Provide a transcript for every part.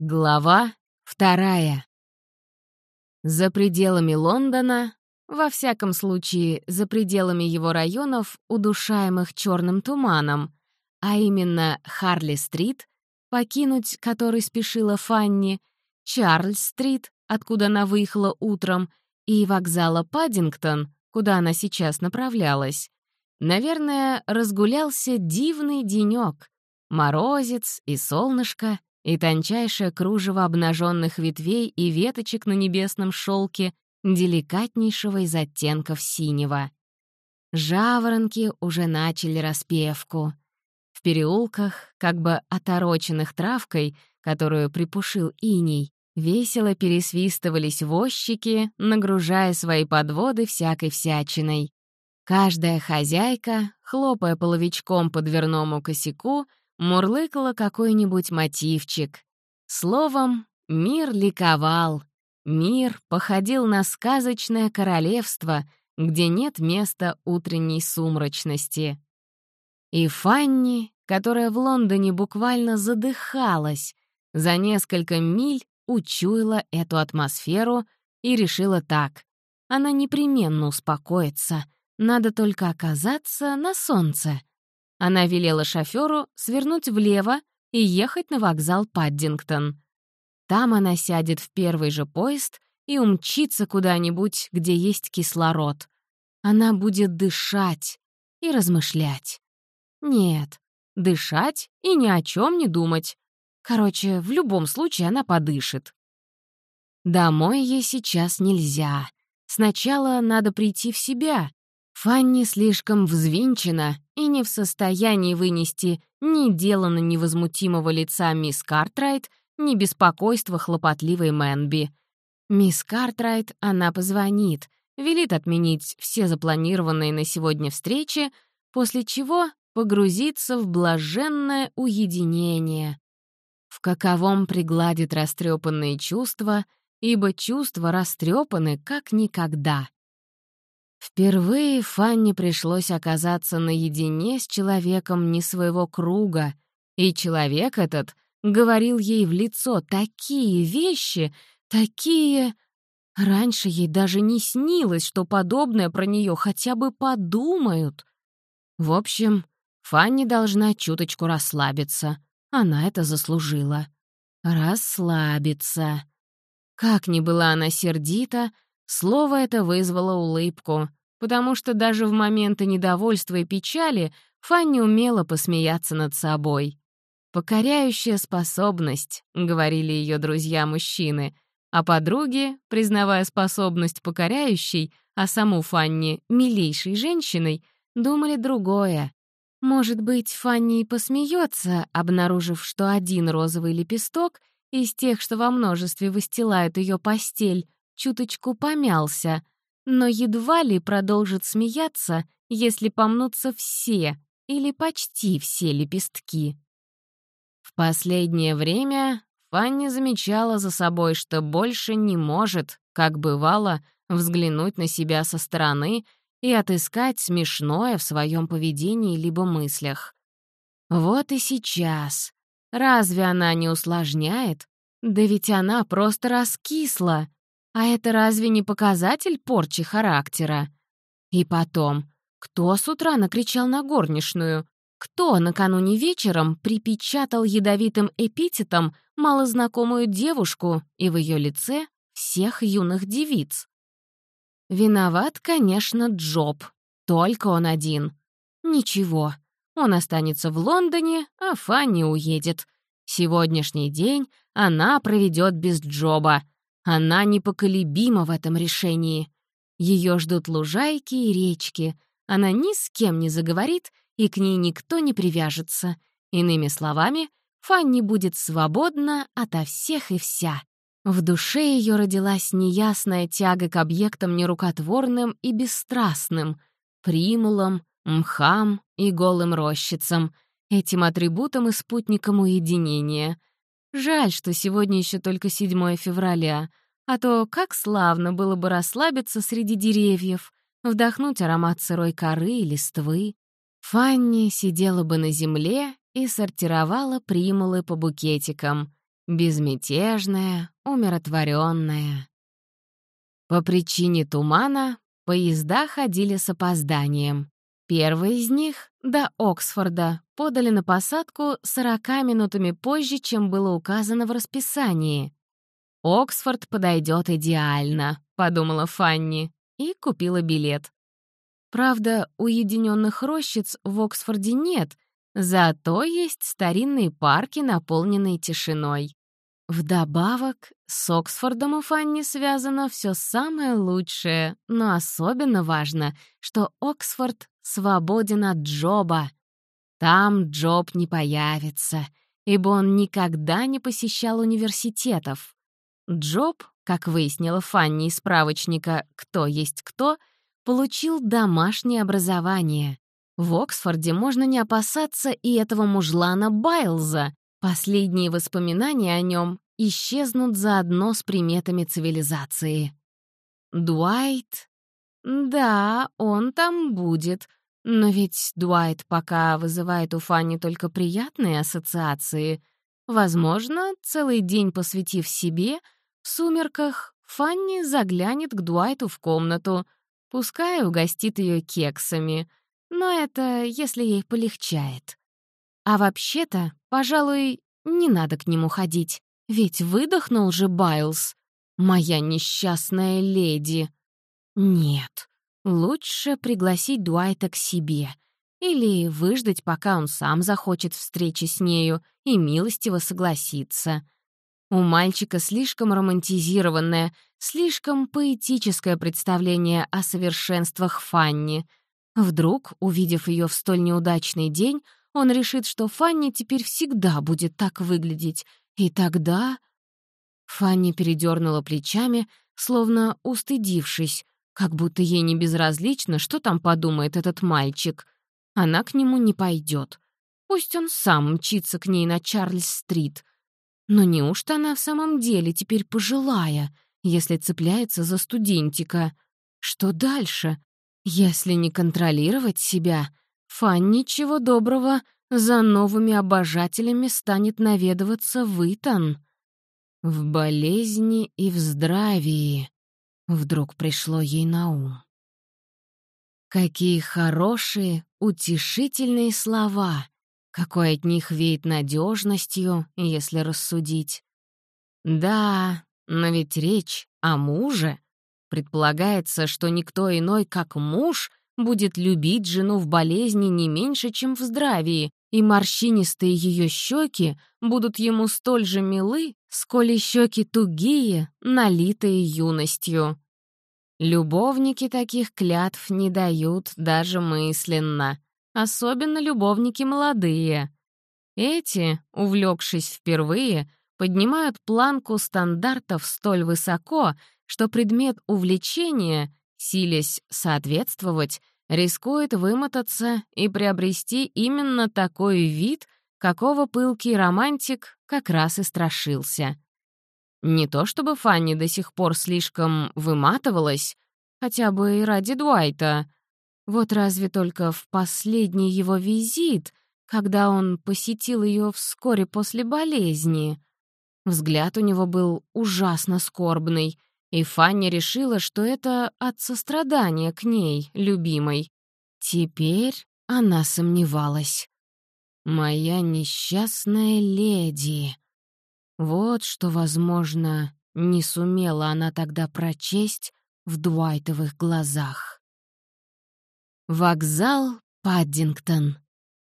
Глава вторая. За пределами Лондона, во всяком случае, за пределами его районов, удушаемых черным туманом, а именно Харли-стрит, покинуть который спешила Фанни, Чарльз-стрит, откуда она выехала утром, и вокзала Паддингтон, куда она сейчас направлялась, наверное, разгулялся дивный денёк. Морозец и солнышко, и тончайшее кружево обнаженных ветвей и веточек на небесном шелке деликатнейшего из оттенков синего. Жаворонки уже начали распевку. В переулках, как бы отороченных травкой, которую припушил иней, весело пересвистывались возчики, нагружая свои подводы всякой всячиной. Каждая хозяйка, хлопая половичком по дверному косяку, мурлыкала какой-нибудь мотивчик. Словом, мир ликовал. Мир походил на сказочное королевство, где нет места утренней сумрачности. И Фанни, которая в Лондоне буквально задыхалась, за несколько миль учуяла эту атмосферу и решила так. Она непременно успокоится, надо только оказаться на солнце. Она велела шоферу свернуть влево и ехать на вокзал Паддингтон. Там она сядет в первый же поезд и умчится куда-нибудь, где есть кислород. Она будет дышать и размышлять. Нет, дышать и ни о чем не думать. Короче, в любом случае она подышит. Домой ей сейчас нельзя. Сначала надо прийти в себя, Фанни слишком взвинчена и не в состоянии вынести ни делано невозмутимого лица мисс Картрайт, ни беспокойства хлопотливой Мэнби. Мисс Картрайт она позвонит, велит отменить все запланированные на сегодня встречи, после чего погрузиться в блаженное уединение. В каковом пригладит растрепанные чувства, ибо чувства растрепаны как никогда. Впервые Фанни пришлось оказаться наедине с человеком не своего круга, и человек этот говорил ей в лицо такие вещи, такие... Раньше ей даже не снилось, что подобное про нее хотя бы подумают. В общем, Фанни должна чуточку расслабиться. Она это заслужила. Расслабиться. Как ни была она сердита, Слово это вызвало улыбку, потому что даже в моменты недовольства и печали Фанни умела посмеяться над собой. «Покоряющая способность», — говорили ее друзья-мужчины, а подруги, признавая способность покоряющей, а саму Фанни милейшей женщиной, думали другое. Может быть, Фанни и посмеется, обнаружив, что один розовый лепесток из тех, что во множестве выстилают ее постель, чуточку помялся, но едва ли продолжит смеяться, если помнутся все или почти все лепестки. В последнее время Фанни замечала за собой, что больше не может, как бывало, взглянуть на себя со стороны и отыскать смешное в своем поведении либо мыслях. Вот и сейчас. Разве она не усложняет? Да ведь она просто раскисла. А это разве не показатель порчи характера? И потом, кто с утра накричал на горничную? Кто накануне вечером припечатал ядовитым эпитетом малознакомую девушку и в ее лице всех юных девиц? Виноват, конечно, Джоб. Только он один. Ничего, он останется в Лондоне, а Фанни уедет. Сегодняшний день она проведет без Джоба — она непоколебима в этом решении. Ее ждут лужайки и речки. Она ни с кем не заговорит, и к ней никто не привяжется. Иными словами, Фанни будет свободна ото всех и вся. В душе ее родилась неясная тяга к объектам нерукотворным и бесстрастным, примулам, мхам и голым рощицам, этим атрибутам и спутникам уединения — Жаль, что сегодня еще только 7 февраля, а то как славно было бы расслабиться среди деревьев, вдохнуть аромат сырой коры и листвы. Фанни сидела бы на земле и сортировала примулы по букетикам. безмятежная, умиротворенная. По причине тумана поезда ходили с опозданием. Первый из них, до Оксфорда, подали на посадку 40 минутами позже, чем было указано в расписании. «Оксфорд подойдет идеально», — подумала Фанни, и купила билет. Правда, уединенных рощиц в Оксфорде нет, зато есть старинные парки, наполненные тишиной. Вдобавок, с Оксфордом у Фанни связано все самое лучшее, но особенно важно, что Оксфорд свободен от Джоба. Там Джоб не появится, ибо он никогда не посещал университетов. Джоб, как выяснила Фанни из справочника «Кто есть кто», получил домашнее образование. В Оксфорде можно не опасаться и этого мужлана Байлза, Последние воспоминания о нем исчезнут заодно с приметами цивилизации. Дуайт? Да, он там будет. Но ведь Дуайт пока вызывает у Фанни только приятные ассоциации. Возможно, целый день посвятив себе, в сумерках Фанни заглянет к Дуайту в комнату, пускай угостит ее кексами. Но это если ей полегчает. А вообще-то, пожалуй, не надо к нему ходить, ведь выдохнул же Байлз. Моя несчастная леди. Нет, лучше пригласить Дуайта к себе или выждать, пока он сам захочет встречи с нею и милостиво согласится. У мальчика слишком романтизированное, слишком поэтическое представление о совершенствах Фанни. Вдруг, увидев ее в столь неудачный день, он решит, что Фанни теперь всегда будет так выглядеть. И тогда... Фанни передернула плечами, словно устыдившись, как будто ей не безразлично, что там подумает этот мальчик. Она к нему не пойдет. Пусть он сам мчится к ней на Чарльз-стрит. Но неужто она в самом деле теперь пожилая, если цепляется за студентика? Что дальше? Если не контролировать себя, Фан ничего доброго за новыми обожателями станет наведываться в Итан. В болезни и в здравии вдруг пришло ей на ум. Какие хорошие, утешительные слова, какой от них веет надежностью, если рассудить. Да, но ведь речь о муже. Предполагается, что никто иной, как муж — будет любить жену в болезни не меньше, чем в здравии, и морщинистые ее щеки будут ему столь же милы, сколь и щеки тугие, налитые юностью. Любовники таких клятв не дают даже мысленно, особенно любовники молодые. Эти, увлекшись впервые, поднимают планку стандартов столь высоко, что предмет увлечения силясь соответствовать, рискует вымотаться и приобрести именно такой вид, какого пылкий романтик как раз и страшился. Не то чтобы Фанни до сих пор слишком выматывалась, хотя бы и ради Дуайта. Вот разве только в последний его визит, когда он посетил ее вскоре после болезни. Взгляд у него был ужасно скорбный — и Фанни решила, что это от сострадания к ней, любимой. Теперь она сомневалась. «Моя несчастная леди». Вот что, возможно, не сумела она тогда прочесть в Дуайтовых глазах. Вокзал Паддингтон.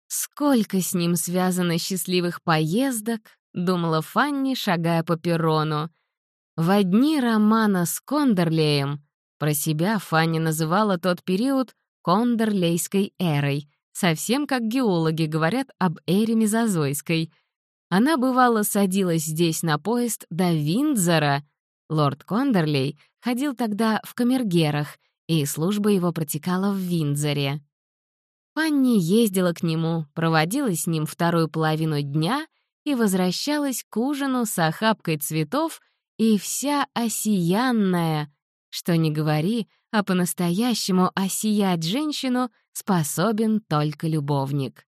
Сколько с ним связано счастливых поездок, думала Фанни, шагая по перрону. В дни романа с Кондерлеем про себя Фанни называла тот период Кондерлейской эрой, совсем как геологи говорят об эре мезозойской. Она, бывало, садилась здесь на поезд до Виндзора. Лорд Кондерлей ходил тогда в камергерах, и служба его протекала в Виндзоре. Фанни ездила к нему, проводила с ним вторую половину дня и возвращалась к ужину с охапкой цветов и вся осиянная, что не говори, а по-настоящему осиять женщину способен только любовник.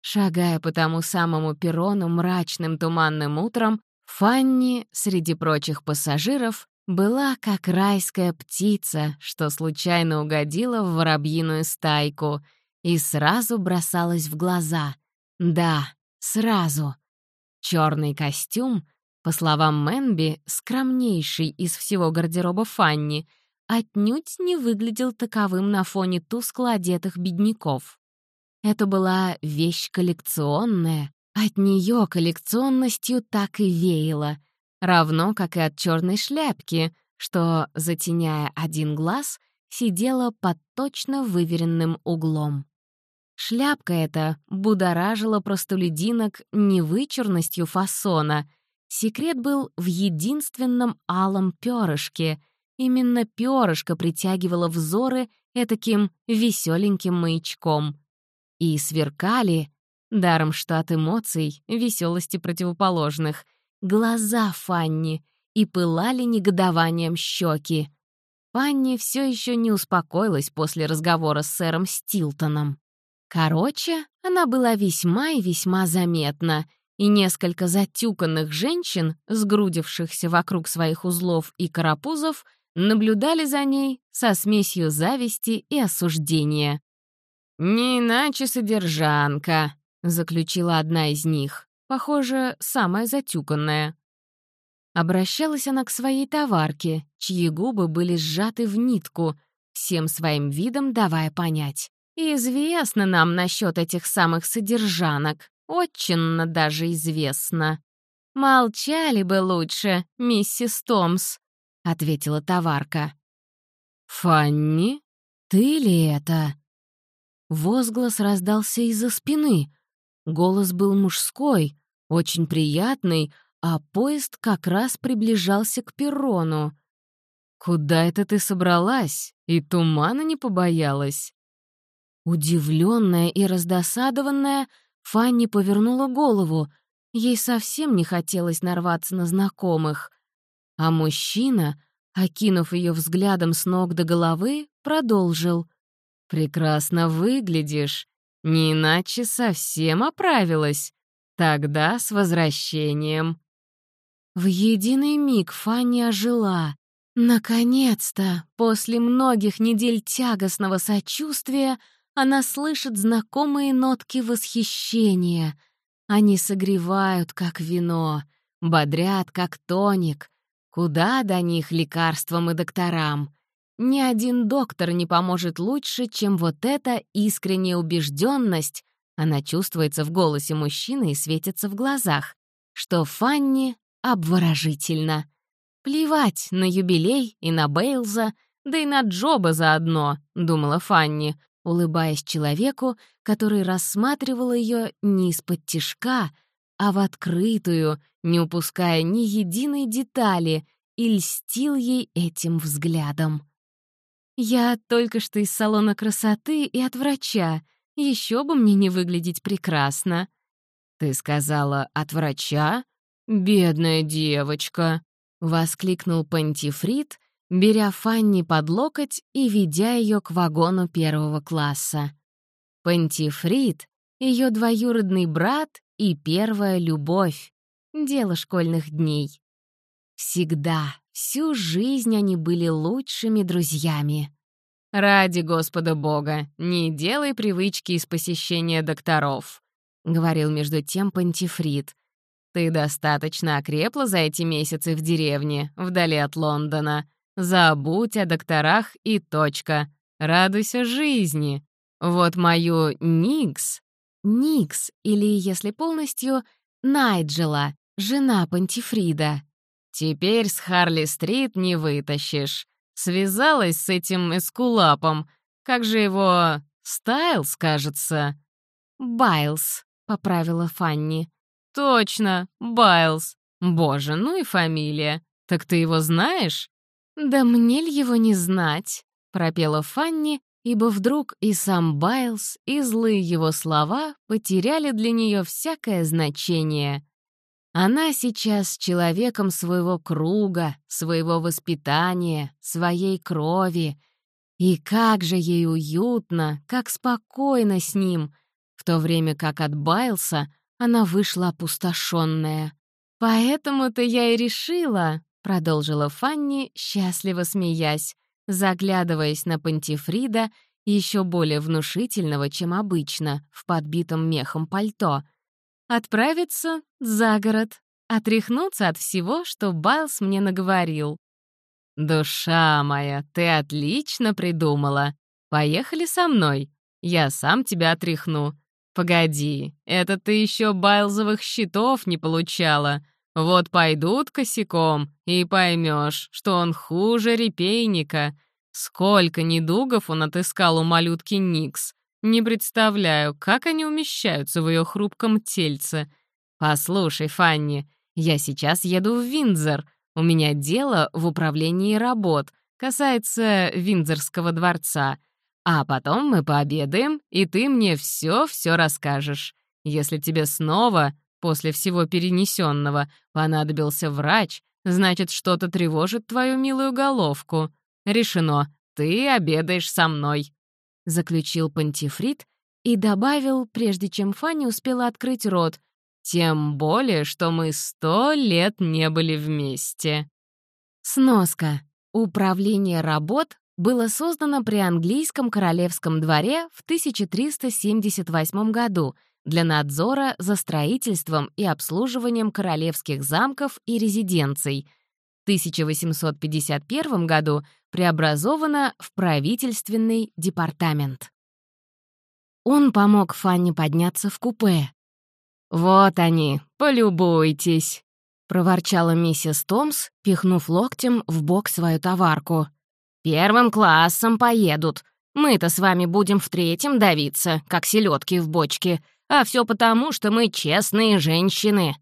Шагая по тому самому перрону мрачным туманным утром, Фанни среди прочих пассажиров была как райская птица, что случайно угодила в воробьиную стайку и сразу бросалась в глаза. Да, сразу. Черный костюм, по словам Мэнби, скромнейший из всего гардероба Фанни, отнюдь не выглядел таковым на фоне тускло одетых бедняков. Это была вещь коллекционная, от нее коллекционностью так и веяло — равно как и от черной шляпки, что, затеняя один глаз, сидела под точно выверенным углом. Шляпка эта будоражила простолюдинок не вычурностью фасона. Секрет был в единственном алом перышке. Именно перышко притягивало взоры этаким веселеньким маячком. И сверкали, даром что от эмоций, веселости противоположных — глаза Фанни и пылали негодованием щеки. Фанни все еще не успокоилась после разговора с сэром Стилтоном. Короче, она была весьма и весьма заметна, и несколько затюканных женщин, сгрудившихся вокруг своих узлов и карапузов, наблюдали за ней со смесью зависти и осуждения. «Не иначе содержанка», — заключила одна из них похоже, самая затюканная. Обращалась она к своей товарке, чьи губы были сжаты в нитку, всем своим видом давая понять. «Известно нам насчет этих самых содержанок, очень даже известно». «Молчали бы лучше, миссис Томс», — ответила товарка. «Фанни, ты ли это?» Возглас раздался из-за спины. Голос был мужской, очень приятный, а поезд как раз приближался к перрону. «Куда это ты собралась? И тумана не побоялась?» Удивленная и раздосадованная, Фанни повернула голову. Ей совсем не хотелось нарваться на знакомых. А мужчина, окинув ее взглядом с ног до головы, продолжил. «Прекрасно выглядишь. Не иначе совсем оправилась. Тогда с возвращением. В единый миг Фанни ожила. Наконец-то, после многих недель тягостного сочувствия, она слышит знакомые нотки восхищения. Они согревают, как вино, бодрят, как тоник. Куда до них лекарствам и докторам? Ни один доктор не поможет лучше, чем вот эта искренняя убежденность, она чувствуется в голосе мужчины и светится в глазах, что Фанни обворожительно. Плевать на юбилей и на Бейлза, да и на Джоба заодно, думала Фанни, улыбаясь человеку, который рассматривал ее не из-под тишка, а в открытую, не упуская ни единой детали, и льстил ей этим взглядом. «Я только что из салона красоты и от врача», еще бы мне не выглядеть прекрасно. Ты сказала от врача? Бедная девочка, воскликнул Пантифрит, беря Фанни под локоть и ведя ее к вагону первого класса. Пантифрит — ее двоюродный брат и первая любовь. Дело школьных дней. Всегда, всю жизнь они были лучшими друзьями. «Ради Господа Бога, не делай привычки из посещения докторов», — говорил между тем Пантифрит. «Ты достаточно окрепла за эти месяцы в деревне, вдали от Лондона. Забудь о докторах и точка. Радуйся жизни. Вот мою Никс...» Никс, или, если полностью, Найджела, жена Пантифрида. «Теперь с Харли-стрит не вытащишь. Связалась с этим эскулапом. Как же его... Стайлс, кажется?» «Байлз», — поправила Фанни. «Точно, Байлз. Боже, ну и фамилия. Так ты его знаешь?» «Да мне ли его не знать?» — пропела Фанни, ибо вдруг и сам Байлз, и злые его слова потеряли для нее всякое значение. Она сейчас человеком своего круга, своего воспитания, своей крови. И как же ей уютно, как спокойно с ним, в то время как от Байлса она вышла опустошенная. «Поэтому-то я и решила», — продолжила Фанни, счастливо смеясь, заглядываясь на Пантифрида, еще более внушительного, чем обычно, в подбитом мехом пальто, «отправиться за город, отряхнуться от всего, что Байлз мне наговорил». «Душа моя, ты отлично придумала. Поехали со мной. Я сам тебя отряхну. Погоди, это ты еще Байлзовых щитов не получала. Вот пойдут косяком, и поймешь, что он хуже репейника. Сколько недугов он отыскал у малютки Никс. Не представляю, как они умещаются в ее хрупком тельце. Послушай, Фанни, я сейчас еду в Виндзор. У меня дело в управлении работ, касается Виндзорского дворца. А потом мы пообедаем, и ты мне все-все расскажешь. Если тебе снова После всего перенесенного понадобился врач, значит, что-то тревожит твою милую головку. Решено, ты обедаешь со мной», — заключил Пантифрит и добавил, прежде чем Фанни успела открыть рот, «тем более, что мы сто лет не были вместе». Сноска. Управление работ было создано при английском королевском дворе в 1378 году — для надзора за строительством и обслуживанием королевских замков и резиденций. В 1851 году преобразована в правительственный департамент. Он помог Фанне подняться в купе. «Вот они, полюбуйтесь», — проворчала миссис Томс, пихнув локтем в бок свою товарку. «Первым классом поедут. Мы-то с вами будем в третьем давиться, как селедки в бочке. А все потому, что мы честные женщины».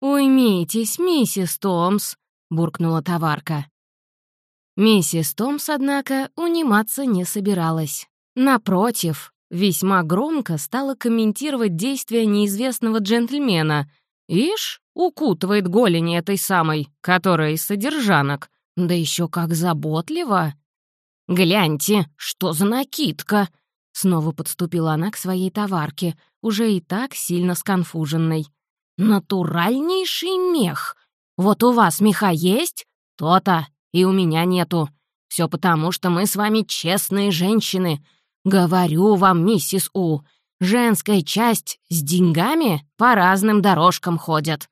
«Уймитесь, миссис Томс», — буркнула товарка. Миссис Томс, однако, униматься не собиралась. Напротив, весьма громко стала комментировать действия неизвестного джентльмена. Ишь, укутывает голени этой самой, которая из содержанок. Да еще как заботливо. «Гляньте, что за накидка!» Снова подступила она к своей товарке, уже и так сильно сконфуженной. «Натуральнейший мех! Вот у вас меха есть? То-то, и у меня нету. Все потому, что мы с вами честные женщины. Говорю вам, миссис У, женская часть с деньгами по разным дорожкам ходят».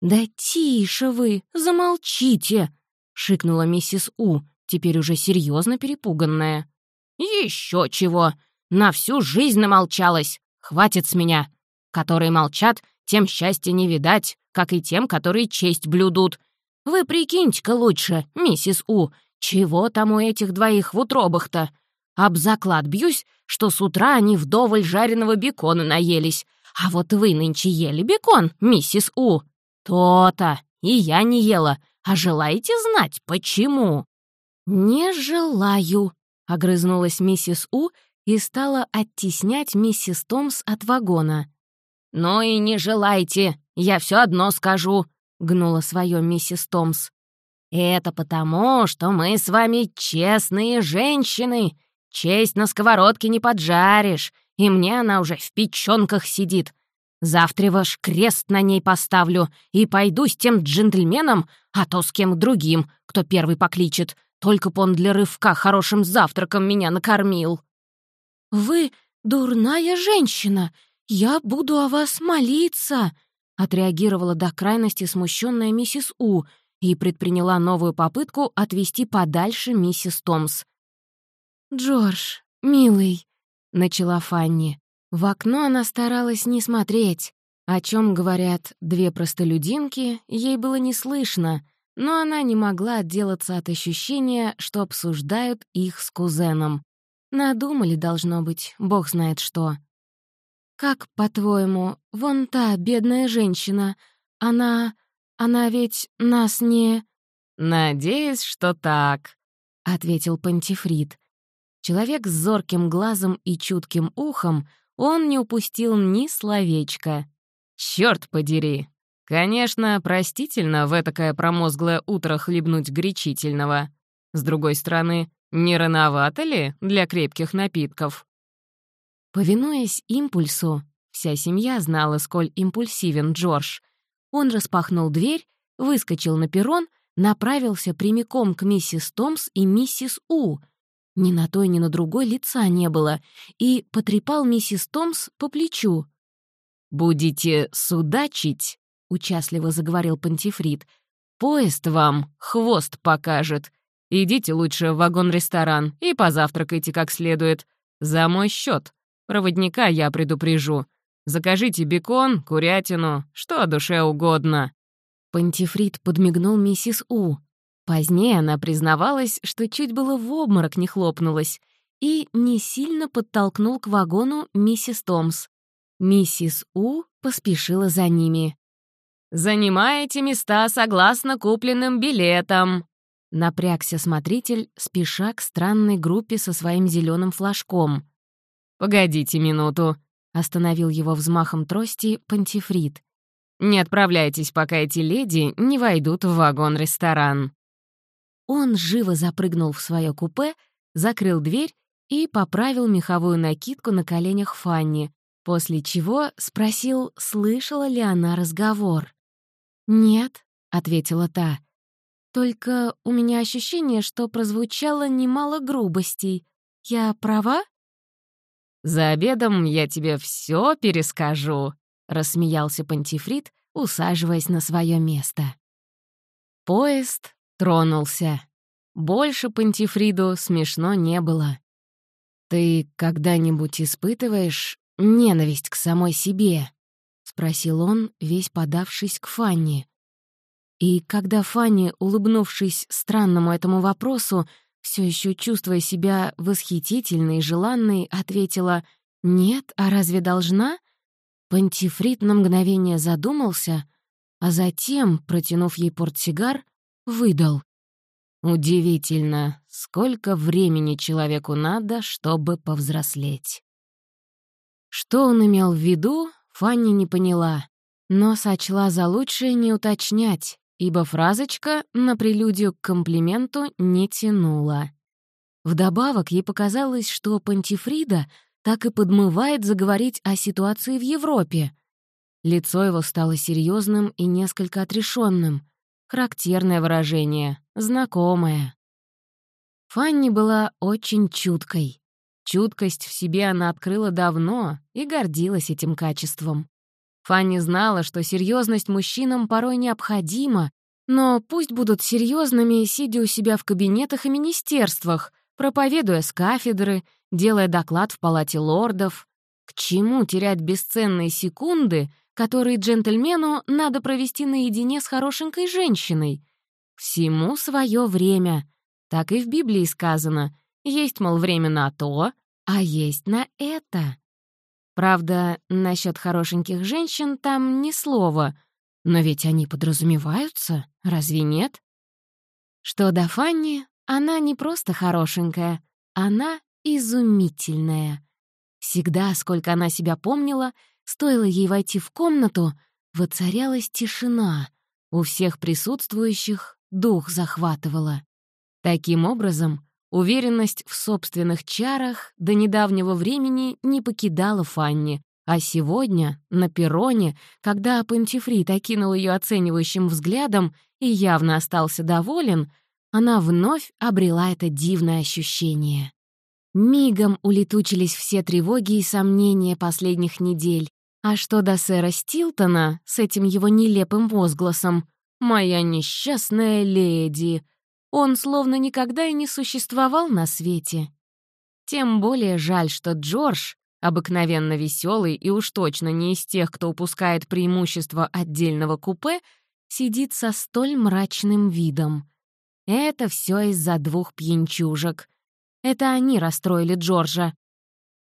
«Да тише вы, замолчите!» — шикнула миссис У, теперь уже серьезно перепуганная. «Еще чего! На всю жизнь намолчалась! Хватит с меня! Которые молчат, тем счастья не видать, как и тем, которые честь блюдут. Вы прикиньте-ка лучше, миссис У, чего там у этих двоих в утробах-то? Об заклад бьюсь, что с утра они вдоволь жареного бекона наелись. А вот вы нынче ели бекон, миссис У? То-то, и я не ела. А желаете знать, почему?» «Не желаю», Огрызнулась миссис У и стала оттеснять миссис Томс от вагона. «Ну и не желайте, я все одно скажу», — гнула свое миссис Томс. «Это потому, что мы с вами честные женщины. Честь на сковородке не поджаришь, и мне она уже в печёнках сидит. Завтра ваш крест на ней поставлю и пойду с тем джентльменом, а то с кем другим, кто первый покличет, только б он для рывка хорошим завтраком меня накормил». «Вы дурная женщина! Я буду о вас молиться!» отреагировала до крайности смущенная миссис У и предприняла новую попытку отвести подальше миссис Томс. «Джордж, милый», — начала Фанни. В окно она старалась не смотреть. О чем говорят две простолюдинки, ей было не слышно — но она не могла отделаться от ощущения, что обсуждают их с кузеном. Надумали, должно быть, бог знает что. «Как, по-твоему, вон та бедная женщина, она... она ведь нас не...» «Надеюсь, что так», — ответил Пантифрид. Человек с зорким глазом и чутким ухом, он не упустил ни словечка. «Чёрт подери, Конечно, простительно в этакое промозглое утро хлебнуть горячительного. С другой стороны, не рановато ли для крепких напитков? Повинуясь импульсу, вся семья знала, сколь импульсивен Джордж. Он распахнул дверь, выскочил на перрон, направился прямиком к миссис Томс и миссис У. Ни на той, ни на другой лица не было, и потрепал миссис Томс по плечу. «Будете судачить?» — участливо заговорил Пантифрид. «Поезд вам хвост покажет. Идите лучше в вагон-ресторан и позавтракайте как следует. За мой счет. Проводника я предупрежу. Закажите бекон, курятину, что душе угодно». Пантифрид подмигнул миссис У. Позднее она признавалась, что чуть было в обморок не хлопнулась, и не сильно подтолкнул к вагону миссис Томс. Миссис У поспешила за ними. «Занимаете места согласно купленным билетам», — напрягся смотритель, спеша к странной группе со своим зеленым флажком. «Погодите минуту», — остановил его взмахом трости Пантифрид. «Не отправляйтесь, пока эти леди не войдут в вагон-ресторан». Он живо запрыгнул в свое купе, закрыл дверь и поправил меховую накидку на коленях Фанни, после чего спросил, слышала ли она разговор. «Нет», — ответила та. «Только у меня ощущение, что прозвучало немало грубостей. Я права?» «За обедом я тебе все перескажу», — рассмеялся Пантифрит, усаживаясь на свое место. Поезд тронулся. Больше Пантифриду смешно не было. «Ты когда-нибудь испытываешь ненависть к самой себе?» — спросил он, весь подавшись к Фанни. И когда Фанни, улыбнувшись странному этому вопросу, все еще чувствуя себя восхитительной и желанной, ответила «Нет, а разве должна?» Пантифрит на мгновение задумался, а затем, протянув ей портсигар, выдал. «Удивительно, сколько времени человеку надо, чтобы повзрослеть». Что он имел в виду, Фанни не поняла, но сочла за лучшее не уточнять, ибо фразочка на прелюдию к комплименту не тянула. Вдобавок ей показалось, что Пантифрида так и подмывает заговорить о ситуации в Европе. Лицо его стало серьезным и несколько отрешенным. Характерное выражение, знакомое. Фанни была очень чуткой. Чуткость в себе она открыла давно и гордилась этим качеством. Фанни знала, что серьезность мужчинам порой необходима, но пусть будут серьезными, сидя у себя в кабинетах и министерствах, проповедуя с кафедры, делая доклад в палате лордов. К чему терять бесценные секунды, которые джентльмену надо провести наедине с хорошенькой женщиной? Всему свое время. Так и в Библии сказано. Есть, мол, время на то, а есть на это. Правда, насчет хорошеньких женщин там ни слова, но ведь они подразумеваются, разве нет? Что до Фанни, она не просто хорошенькая, она изумительная. Всегда, сколько она себя помнила, стоило ей войти в комнату, воцарялась тишина. У всех присутствующих дух захватывала. Таким образом, Уверенность в собственных чарах до недавнего времени не покидала Фанни, а сегодня, на перроне, когда Пантифрит окинул ее оценивающим взглядом и явно остался доволен, она вновь обрела это дивное ощущение. Мигом улетучились все тревоги и сомнения последних недель. А что до сэра Стилтона с этим его нелепым возгласом «Моя несчастная леди», он словно никогда и не существовал на свете. Тем более жаль, что Джордж, обыкновенно веселый и уж точно не из тех, кто упускает преимущество отдельного купе, сидит со столь мрачным видом. Это все из-за двух пьянчужек. Это они расстроили Джорджа.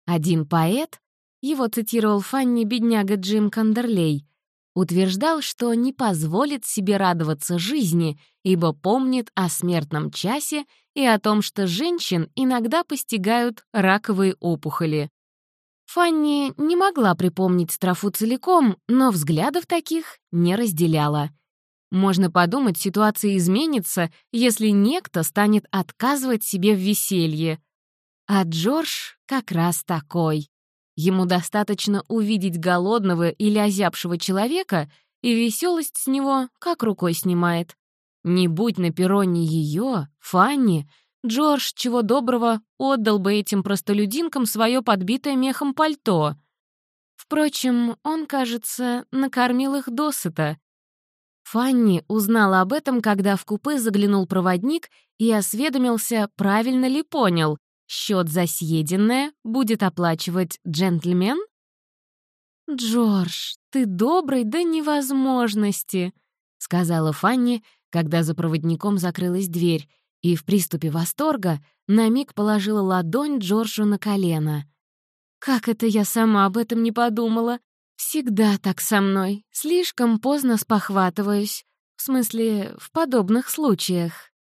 Один поэт, его цитировал Фанни бедняга Джим Кандерлей, утверждал, что не позволит себе радоваться жизни, ибо помнит о смертном часе и о том, что женщин иногда постигают раковые опухоли. Фанни не могла припомнить строфу целиком, но взглядов таких не разделяла. Можно подумать, ситуация изменится, если некто станет отказывать себе в веселье. А Джордж как раз такой. Ему достаточно увидеть голодного или озябшего человека, и веселость с него как рукой снимает. Не будь на перроне ее, Фанни, Джордж, чего доброго, отдал бы этим простолюдинкам свое подбитое мехом пальто. Впрочем, он, кажется, накормил их досыта. Фанни узнала об этом, когда в купе заглянул проводник и осведомился, правильно ли понял, счет за съеденное будет оплачивать джентльмен? «Джордж, ты добрый до невозможности», — сказала Фанни, когда за проводником закрылась дверь, и в приступе восторга на миг положила ладонь Джорджу на колено. «Как это я сама об этом не подумала? Всегда так со мной. Слишком поздно спохватываюсь. В смысле, в подобных случаях».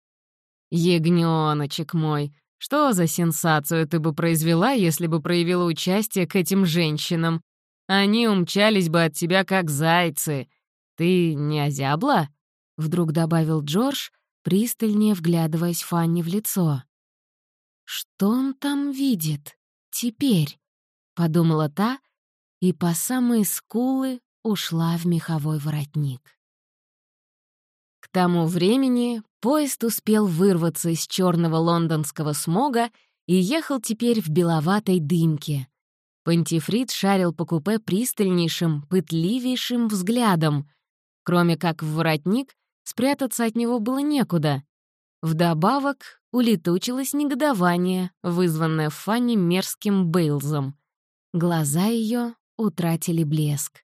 «Ягнёночек мой, что за сенсацию ты бы произвела, если бы проявила участие к этим женщинам? Они умчались бы от тебя, как зайцы. Ты не озябла?» — вдруг добавил Джордж, пристальнее вглядываясь Фанни в лицо. «Что он там видит? Теперь?» — подумала та, и по самые скулы ушла в меховой воротник. К тому времени поезд успел вырваться из черного лондонского смога и ехал теперь в беловатой дымке. Пантифрит шарил по купе пристальнейшим, пытливейшим взглядом. Кроме как в воротник, спрятаться от него было некуда. Вдобавок улетучилось негодование, вызванное Фанни мерзким Бейлзом. Глаза ее утратили блеск.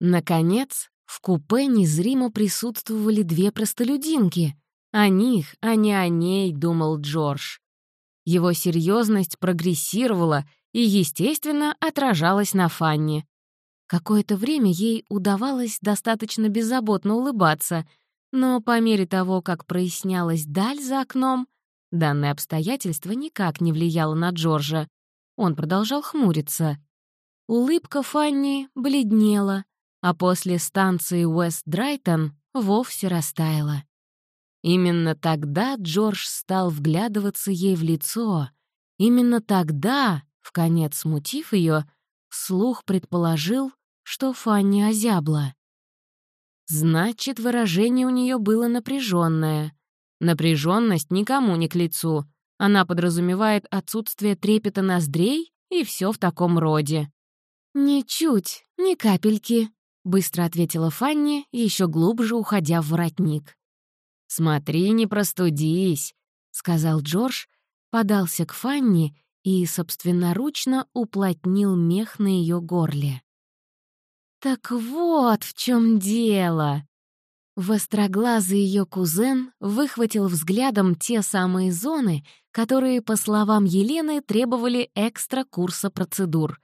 Наконец, в купе незримо присутствовали две простолюдинки. О них, а не о ней, думал Джордж. Его серьезность прогрессировала и, естественно, отражалась на Фанни. Какое-то время ей удавалось достаточно беззаботно улыбаться, но по мере того, как прояснялась даль за окном, данное обстоятельство никак не влияло на Джорджа. Он продолжал хмуриться. Улыбка Фанни бледнела, а после станции Уэст-Драйтон вовсе растаяла. Именно тогда Джордж стал вглядываться ей в лицо. Именно тогда, в конец смутив ее, слух предположил, что Фанни озябла. Значит, выражение у нее было напряженное. Напряженность никому не к лицу. Она подразумевает отсутствие трепета ноздрей и все в таком роде. «Ничуть, ни капельки», — быстро ответила Фанни, еще глубже уходя в воротник. «Смотри, не простудись», — сказал Джордж, подался к Фанни и собственноручно уплотнил мех на ее горле. «Так вот в чем дело!» Востроглазый ее кузен выхватил взглядом те самые зоны, которые, по словам Елены, требовали экстра-курса процедур.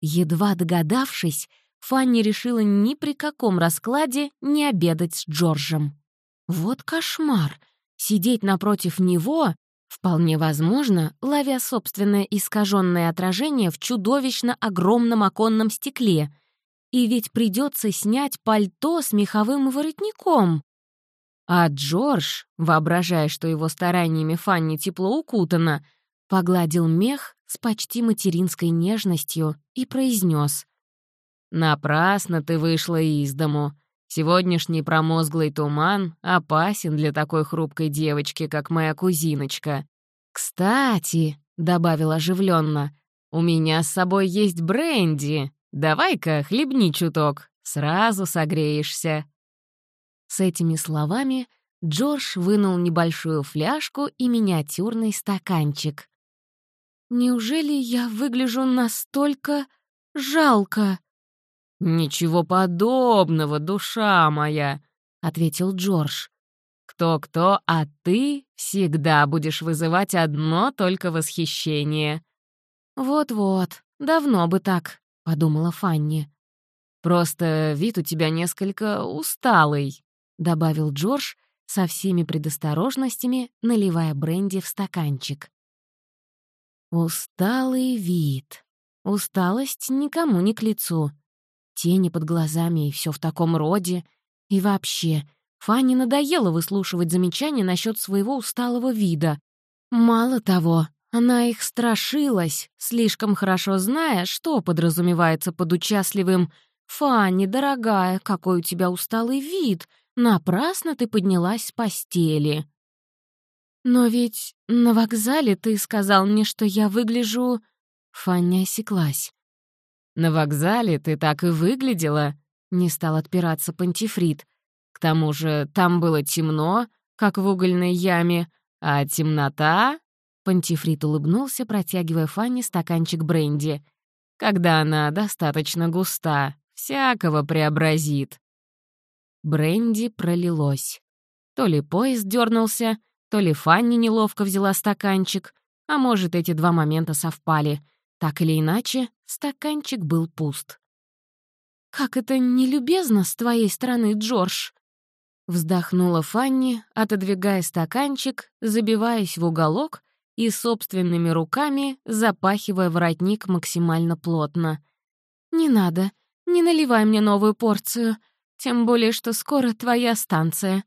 Едва догадавшись, Фанни решила ни при каком раскладе не обедать с Джорджем. Вот кошмар! Сидеть напротив него, вполне возможно, ловя собственное искаженное отражение в чудовищно огромном оконном стекле — и ведь придется снять пальто с меховым воротником. А Джордж, воображая, что его стараниями Фанни тепло укутана, погладил мех с почти материнской нежностью и произнес: «Напрасно ты вышла из дому. Сегодняшний промозглый туман опасен для такой хрупкой девочки, как моя кузиночка. Кстати, — добавил оживленно, — у меня с собой есть бренди. «Давай-ка хлебни чуток, сразу согреешься». С этими словами Джордж вынул небольшую фляжку и миниатюрный стаканчик. «Неужели я выгляжу настолько жалко?» «Ничего подобного, душа моя», — ответил Джордж. «Кто-кто, а ты всегда будешь вызывать одно только восхищение». «Вот-вот, давно бы так», — подумала Фанни. «Просто вид у тебя несколько усталый», — добавил Джордж со всеми предосторожностями, наливая бренди в стаканчик. Усталый вид. Усталость никому не к лицу. Тени под глазами и все в таком роде. И вообще, Фанни надоело выслушивать замечания насчет своего усталого вида. Мало того, она их страшилась, слишком хорошо зная, что подразумевается под участливым «Фанни, дорогая, какой у тебя усталый вид! Напрасно ты поднялась с постели!» «Но ведь на вокзале ты сказал мне, что я выгляжу...» Фанни осеклась. «На вокзале ты так и выглядела», — не стал отпираться Пантифрит. «К тому же там было темно, как в угольной яме, а темнота...» Пантифрит улыбнулся, протягивая Фанни стаканчик бренди. «Когда она достаточно густа, всякого преобразит». Бренди пролилось. То ли поезд дернулся, то ли Фанни неловко взяла стаканчик, а может, эти два момента совпали. Так или иначе, стаканчик был пуст. «Как это нелюбезно с твоей стороны, Джордж!» Вздохнула Фанни, отодвигая стаканчик, забиваясь в уголок и собственными руками запахивая воротник максимально плотно. «Не надо, не наливай мне новую порцию, тем более, что скоро твоя станция.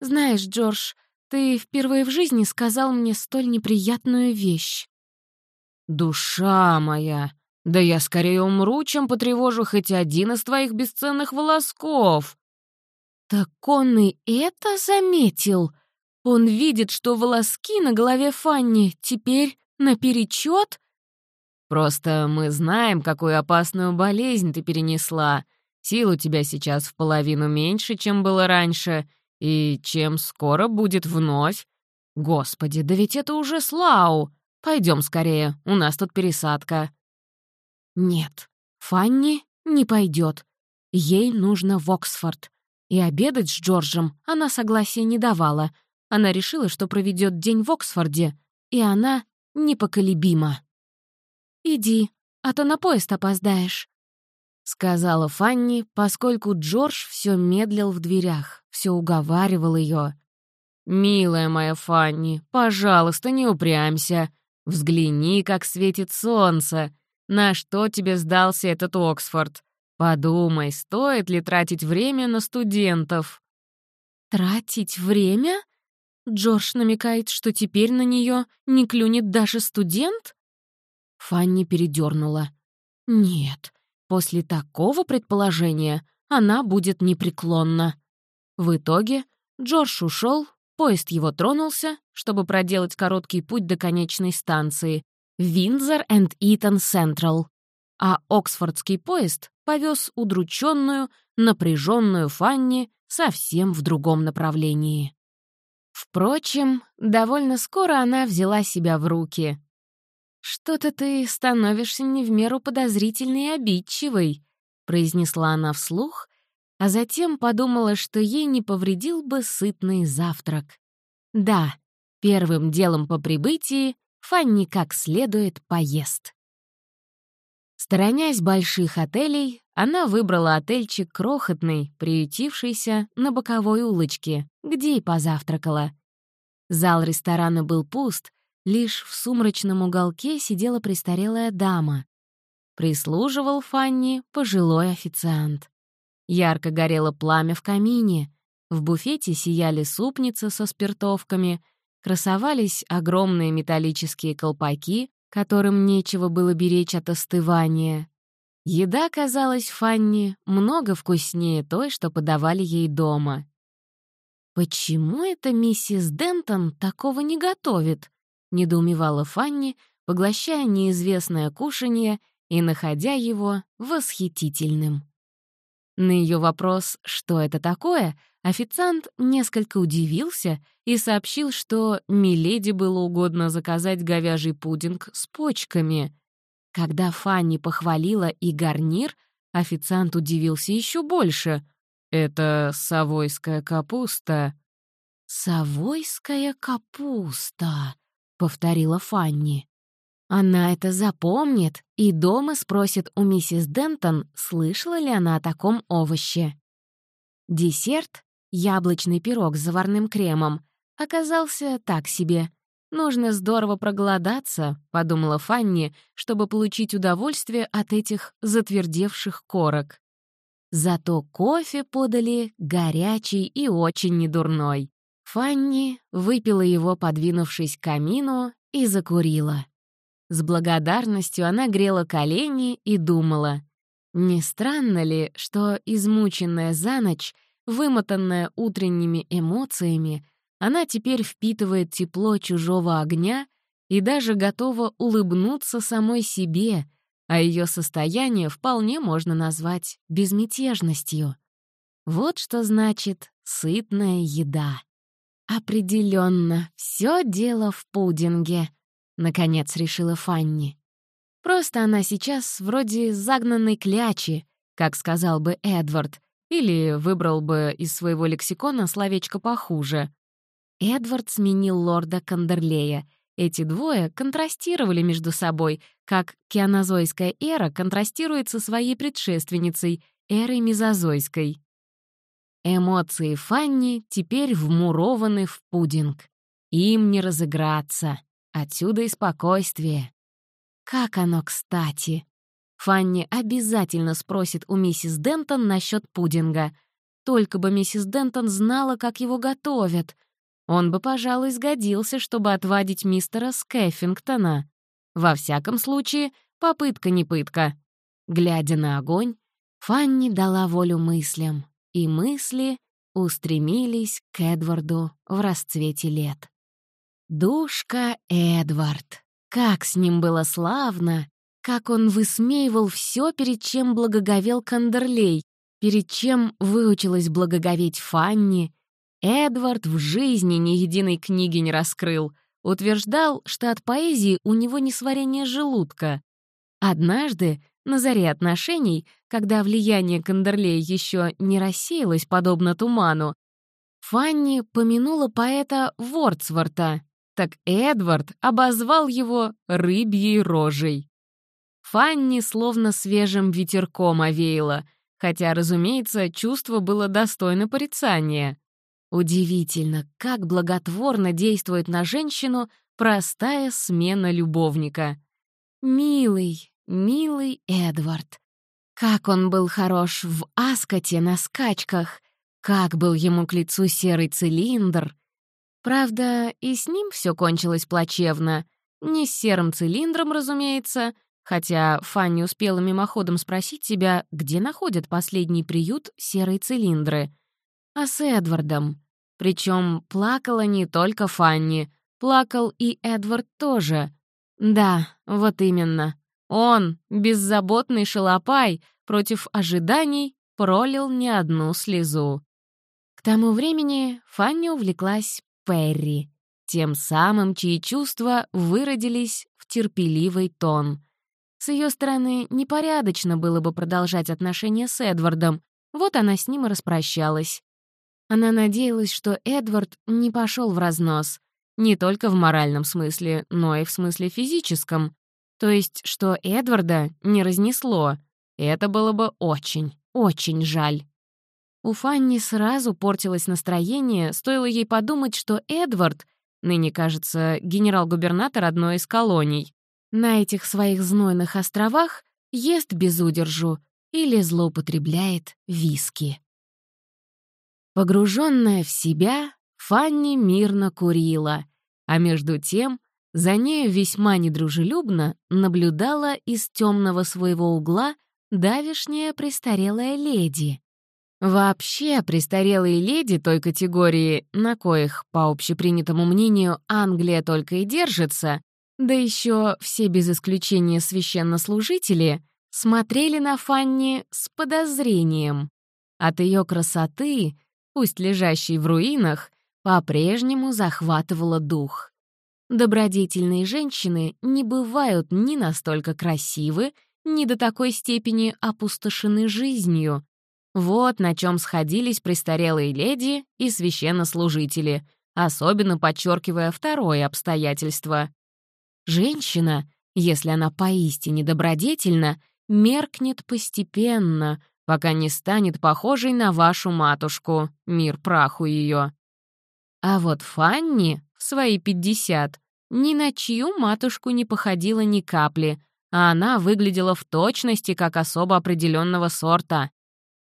Знаешь, Джордж, ты впервые в жизни сказал мне столь неприятную вещь. «Душа моя! Да я скорее умру, чем потревожу хоть один из твоих бесценных волосков!» «Так он и это заметил! Он видит, что волоски на голове Фанни теперь наперечет?» «Просто мы знаем, какую опасную болезнь ты перенесла. Сил у тебя сейчас в половину меньше, чем было раньше, и чем скоро будет вновь? Господи, да ведь это уже Слау! Пойдем скорее, у нас тут пересадка. Нет, Фанни не пойдет. Ей нужно в Оксфорд. И обедать с Джорджем она согласия не давала. Она решила, что проведет день в Оксфорде, и она непоколебима. «Иди, а то на поезд опоздаешь», — сказала Фанни, поскольку Джордж все медлил в дверях все уговаривал ее. «Милая моя Фанни, пожалуйста, не упрямься. Взгляни, как светит солнце. На что тебе сдался этот Оксфорд? Подумай, стоит ли тратить время на студентов?» «Тратить время?» Джордж намекает, что теперь на нее не клюнет даже студент? Фанни передернула. Нет, после такого предположения она будет непреклонна. В итоге Джордж ушел, поезд его тронулся, чтобы проделать короткий путь до конечной станции — Виндзор энд Итон Централ, а Оксфордский поезд повез удрученную, напряженную Фанни совсем в другом направлении. Впрочем, довольно скоро она взяла себя в руки. «Что-то ты становишься не в меру подозрительной и обидчивой», — произнесла она вслух а затем подумала, что ей не повредил бы сытный завтрак. Да, первым делом по прибытии Фанни как следует поест. Сторонясь больших отелей, она выбрала отельчик крохотный, приютившийся на боковой улочке, где и позавтракала. Зал ресторана был пуст, лишь в сумрачном уголке сидела престарелая дама. Прислуживал Фанни пожилой официант. Ярко горело пламя в камине, в буфете сияли супницы со спиртовками, красовались огромные металлические колпаки, которым нечего было беречь от остывания. Еда казалась Фанни много вкуснее той, что подавали ей дома. «Почему это миссис Дентон такого не готовит?» — недоумевала Фанни, поглощая неизвестное кушанье и находя его восхитительным. На ее вопрос «что это такое?» официант несколько удивился и сообщил, что Миледи было угодно заказать говяжий пудинг с почками. Когда Фанни похвалила и гарнир, официант удивился еще больше. «Это совойская капуста». «Совойская капуста», — повторила Фанни. Она это запомнит и дома спросит у миссис Дентон, слышала ли она о таком овоще. Десерт, яблочный пирог с заварным кремом, оказался так себе. «Нужно здорово проголодаться», — подумала Фанни, чтобы получить удовольствие от этих затвердевших корок. Зато кофе подали горячий и очень недурной. Фанни выпила его, подвинувшись к камину, и закурила. С благодарностью она грела колени и думала. Не странно ли, что, измученная за ночь, вымотанная утренними эмоциями, она теперь впитывает тепло чужого огня и даже готова улыбнуться самой себе, а ее состояние вполне можно назвать безмятежностью. Вот что значит сытная еда. Определенно, все дело в пудинге, наконец решила Фанни. Просто она сейчас вроде загнанной клячи, как сказал бы Эдвард, или выбрал бы из своего лексикона словечко похуже. Эдвард сменил лорда Кандерлея. Эти двое контрастировали между собой, как кианозойская эра контрастирует со своей предшественницей, эрой мезозойской. Эмоции Фанни теперь вмурованы в пудинг. Им не разыграться. Отсюда и спокойствие. Как оно кстати. Фанни обязательно спросит у миссис Дентон насчет пудинга. Только бы миссис Дентон знала, как его готовят. Он бы, пожалуй, сгодился, чтобы отвадить мистера Скеффингтона. Во всяком случае, попытка не пытка. Глядя на огонь, Фанни дала волю мыслям, и мысли устремились к Эдварду в расцвете лет. Душка Эдвард. Как с ним было славно, как он высмеивал все, перед чем благоговел Кандерлей, перед чем выучилась благоговеть Фанни. Эдвард в жизни ни единой книги не раскрыл, утверждал, что от поэзии у него несварение желудка. Однажды, на заре отношений, когда влияние Кандерлея еще не рассеялось подобно туману, Фанни помянула поэта Вордсворта, так Эдвард обозвал его «рыбьей рожей». Фанни словно свежим ветерком овеяла, хотя, разумеется, чувство было достойно порицания. Удивительно, как благотворно действует на женщину простая смена любовника. Милый, милый Эдвард. Как он был хорош в Аскоте на скачках, как был ему к лицу серый цилиндр — Правда, и с ним все кончилось плачевно. Не с серым цилиндром, разумеется, хотя Фанни успела мимоходом спросить себя, где находят последний приют серые цилиндры, а с Эдвардом. Причем плакала не только Фанни, плакал и Эдвард тоже. Да, вот именно. Он, беззаботный шалопай, против ожиданий пролил не одну слезу. К тому времени Фанни увлеклась Перри, тем самым, чьи чувства выродились в терпеливый тон. С ее стороны непорядочно было бы продолжать отношения с Эдвардом, вот она с ним и распрощалась. Она надеялась, что Эдвард не пошел в разнос, не только в моральном смысле, но и в смысле физическом. То есть, что Эдварда не разнесло. Это было бы очень, очень жаль. У Фанни сразу портилось настроение, стоило ей подумать, что Эдвард, ныне, кажется, генерал-губернатор одной из колоний, на этих своих знойных островах ест без удержу или злоупотребляет виски. Погруженная в себя, Фанни мирно курила, а между тем за нею весьма недружелюбно наблюдала из темного своего угла давишняя престарелая леди. Вообще, престарелые леди той категории, на коих, по общепринятому мнению, Англия только и держится, да еще все без исключения священнослужители, смотрели на Фанни с подозрением. От ее красоты, пусть лежащей в руинах, по-прежнему захватывала дух. Добродетельные женщины не бывают ни настолько красивы, ни до такой степени опустошены жизнью, вот на чем сходились престарелые леди и священнослужители, особенно подчеркивая второе обстоятельство. Женщина, если она поистине добродетельна, меркнет постепенно, пока не станет похожей на вашу матушку, мир праху ее. А вот Фанни в свои пятьдесят ни на чью матушку не походила ни капли, а она выглядела в точности как особо определенного сорта.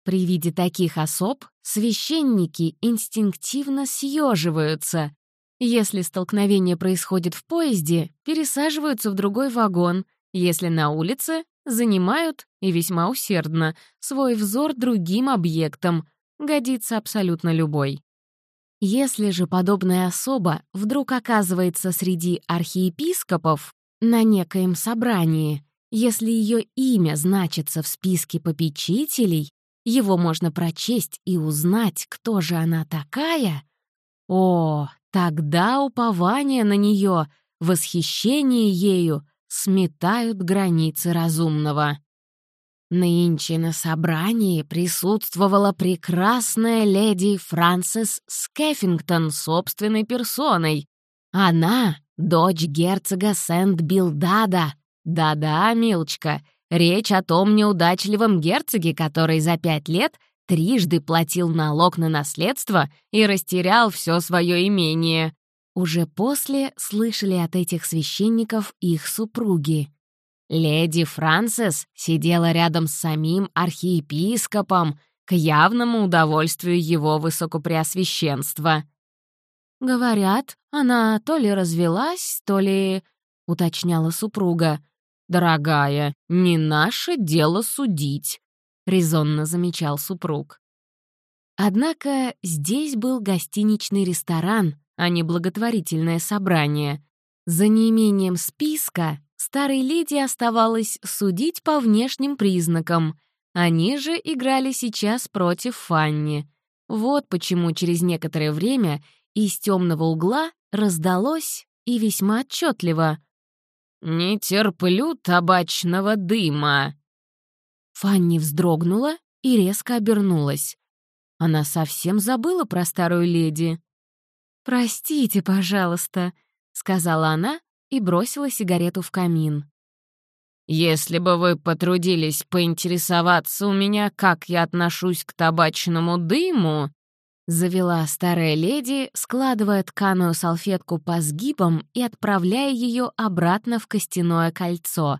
При виде таких особ священники инстинктивно съеживаются. Если столкновение происходит в поезде, пересаживаются в другой вагон, если на улице — занимают, и весьма усердно, свой взор другим объектам, годится абсолютно любой. Если же подобная особа вдруг оказывается среди архиепископов на некоем собрании, если ее имя значится в списке попечителей, его можно прочесть и узнать, кто же она такая. О, тогда упование на нее, восхищение ею сметают границы разумного. Нынче на собрании присутствовала прекрасная леди Франсис Скеффингтон собственной персоной. Она — дочь герцога Сент-Билдада. Да-да, милочка, речь о том неудачливом герцоге, который за пять лет трижды платил налог на наследство и растерял все свое имение. Уже после слышали от этих священников их супруги. Леди Франсис сидела рядом с самим архиепископом к явному удовольствию его высокопреосвященства. «Говорят, она то ли развелась, то ли...» — уточняла супруга. «Дорогая, не наше дело судить», — резонно замечал супруг. Однако здесь был гостиничный ресторан, а не благотворительное собрание. За неимением списка старой леди оставалось судить по внешним признакам. Они же играли сейчас против Фанни. Вот почему через некоторое время из темного угла раздалось и весьма отчетливо. «Не терплю табачного дыма!» Фанни вздрогнула и резко обернулась. Она совсем забыла про старую леди. «Простите, пожалуйста», — сказала она и бросила сигарету в камин. «Если бы вы потрудились поинтересоваться у меня, как я отношусь к табачному дыму», завела старая леди, складывая тканую салфетку по сгибам и отправляя ее обратно в костяное кольцо.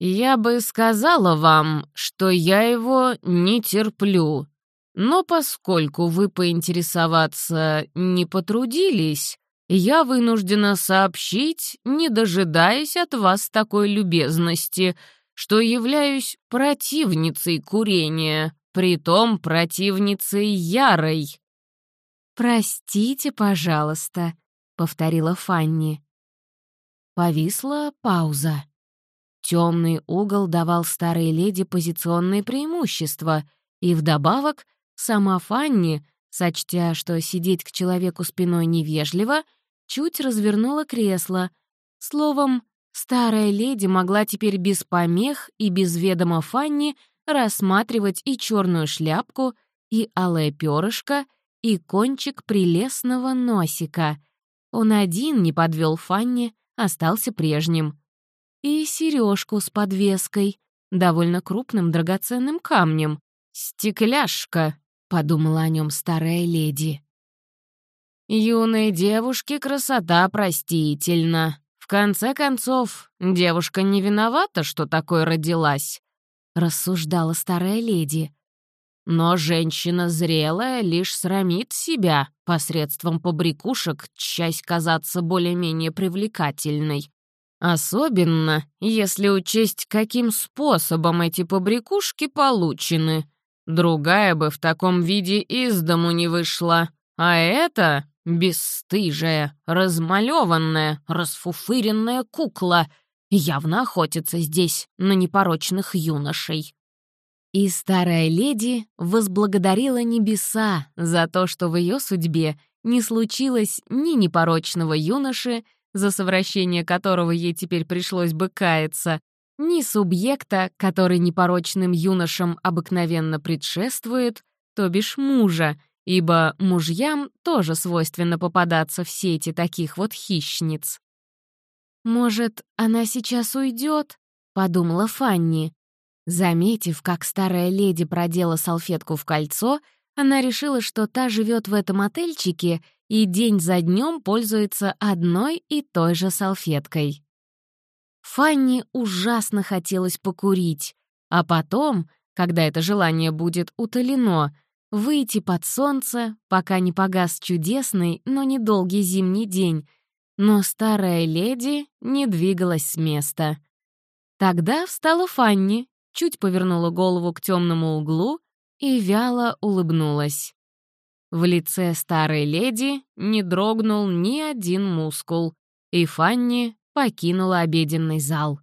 «Я бы сказала вам, что я его не терплю. Но поскольку вы поинтересоваться не потрудились, я вынуждена сообщить, не дожидаясь от вас такой любезности, что являюсь противницей курения, притом противницей ярой». «Простите, пожалуйста», — повторила Фанни. Повисла пауза. Темный угол давал старой леди позиционные преимущества, и вдобавок сама Фанни, сочтя, что сидеть к человеку спиной невежливо, — чуть развернула кресло. Словом, старая леди могла теперь без помех и без ведома Фанни рассматривать и черную шляпку, и алое перышко, и кончик прелестного носика. Он один не подвел Фанни, остался прежним. И сережку с подвеской, довольно крупным драгоценным камнем. «Стекляшка», — подумала о нем старая леди. Юной девушке красота простительна. В конце концов, девушка не виновата, что такой родилась, — рассуждала старая леди. Но женщина зрелая лишь срамит себя посредством побрякушек, часть казаться более-менее привлекательной. Особенно, если учесть, каким способом эти побрякушки получены. Другая бы в таком виде из дому не вышла. А это Бесстыжая, размалеванная, расфуфыренная кукла явно охотится здесь на непорочных юношей. И старая леди возблагодарила небеса за то, что в ее судьбе не случилось ни непорочного юноши, за совращение которого ей теперь пришлось бы каяться, ни субъекта, который непорочным юношам обыкновенно предшествует, то бишь мужа, ибо мужьям тоже свойственно попадаться в сети таких вот хищниц. «Может, она сейчас уйдет?» — подумала Фанни. Заметив, как старая леди продела салфетку в кольцо, она решила, что та живет в этом отельчике и день за днем пользуется одной и той же салфеткой. Фанни ужасно хотелось покурить, а потом, когда это желание будет утолено, выйти под солнце, пока не погас чудесный, но недолгий зимний день, но старая леди не двигалась с места. Тогда встала Фанни, чуть повернула голову к темному углу и вяло улыбнулась. В лице старой леди не дрогнул ни один мускул, и Фанни покинула обеденный зал.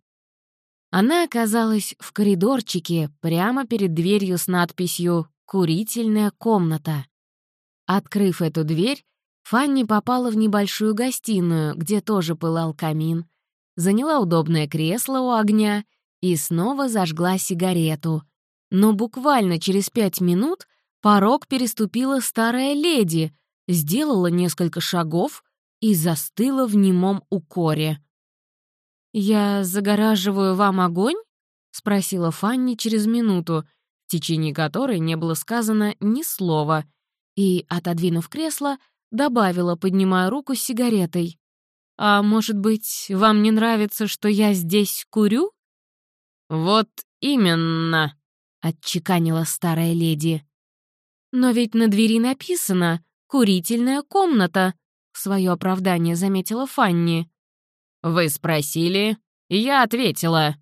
Она оказалась в коридорчике прямо перед дверью с надписью «Курительная комната». Открыв эту дверь, Фанни попала в небольшую гостиную, где тоже пылал камин, заняла удобное кресло у огня и снова зажгла сигарету. Но буквально через пять минут порог переступила старая леди, сделала несколько шагов и застыла в немом укоре. «Я загораживаю вам огонь?» — спросила Фанни через минуту, в течение которой не было сказано ни слова, и, отодвинув кресло, добавила, поднимая руку с сигаретой. «А может быть, вам не нравится, что я здесь курю?» «Вот именно», — отчеканила старая леди. «Но ведь на двери написано «курительная комната», — свое оправдание заметила Фанни. «Вы спросили, я ответила».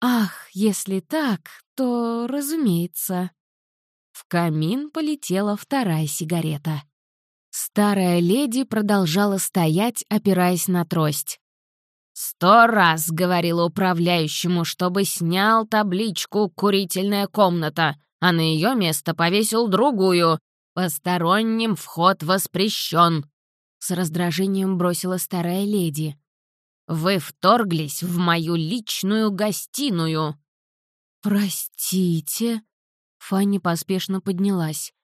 «Ах, если так, то, разумеется». В камин полетела вторая сигарета. Старая леди продолжала стоять, опираясь на трость. «Сто раз говорила управляющему, чтобы снял табличку «Курительная комната», а на ее место повесил другую. Посторонним вход воспрещен. С раздражением бросила старая леди. «Вы вторглись в мою личную гостиную». «Простите», — Фанни поспешно поднялась.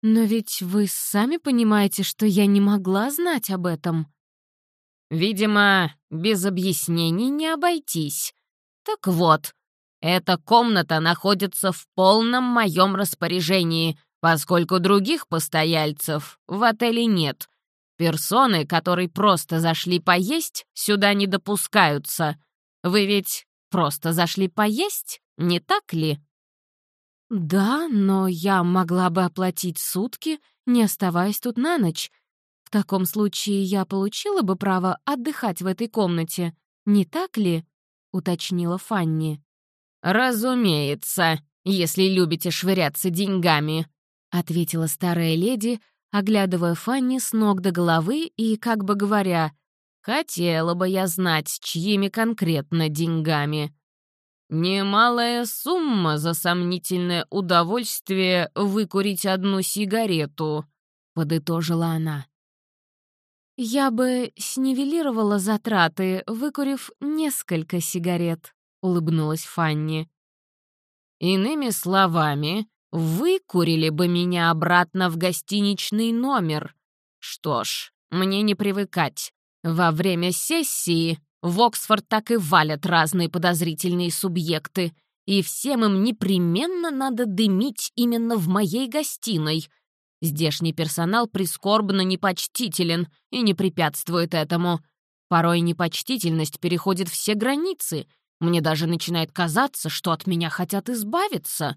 «Но ведь вы сами понимаете, что я не могла знать об этом». «Видимо, без объяснений не обойтись. Так вот, эта комната находится в полном моем распоряжении, поскольку других постояльцев в отеле нет. Персоны, которые просто зашли поесть, сюда не допускаются. Вы ведь просто зашли поесть, не так ли?» «Да, но я могла бы оплатить сутки, не оставаясь тут на ночь. В таком случае я получила бы право отдыхать в этой комнате, не так ли?» — уточнила Фанни. «Разумеется, если любите швыряться деньгами», — ответила старая леди, оглядывая Фанни с ног до головы и как бы говоря, «Хотела бы я знать, чьими конкретно деньгами». «Немалая сумма за сомнительное удовольствие выкурить одну сигарету», — подытожила она. «Я бы снивелировала затраты, выкурив несколько сигарет», — улыбнулась Фанни. «Иными словами, выкурили бы меня обратно в гостиничный номер. Что ж, мне не привыкать. Во время сессии в Оксфорд так и валят разные подозрительные субъекты, и всем им непременно надо дымить именно в моей гостиной. Здешний персонал прискорбно непочтителен и не препятствует этому. Порой непочтительность переходит все границы. Мне даже начинает казаться, что от меня хотят избавиться.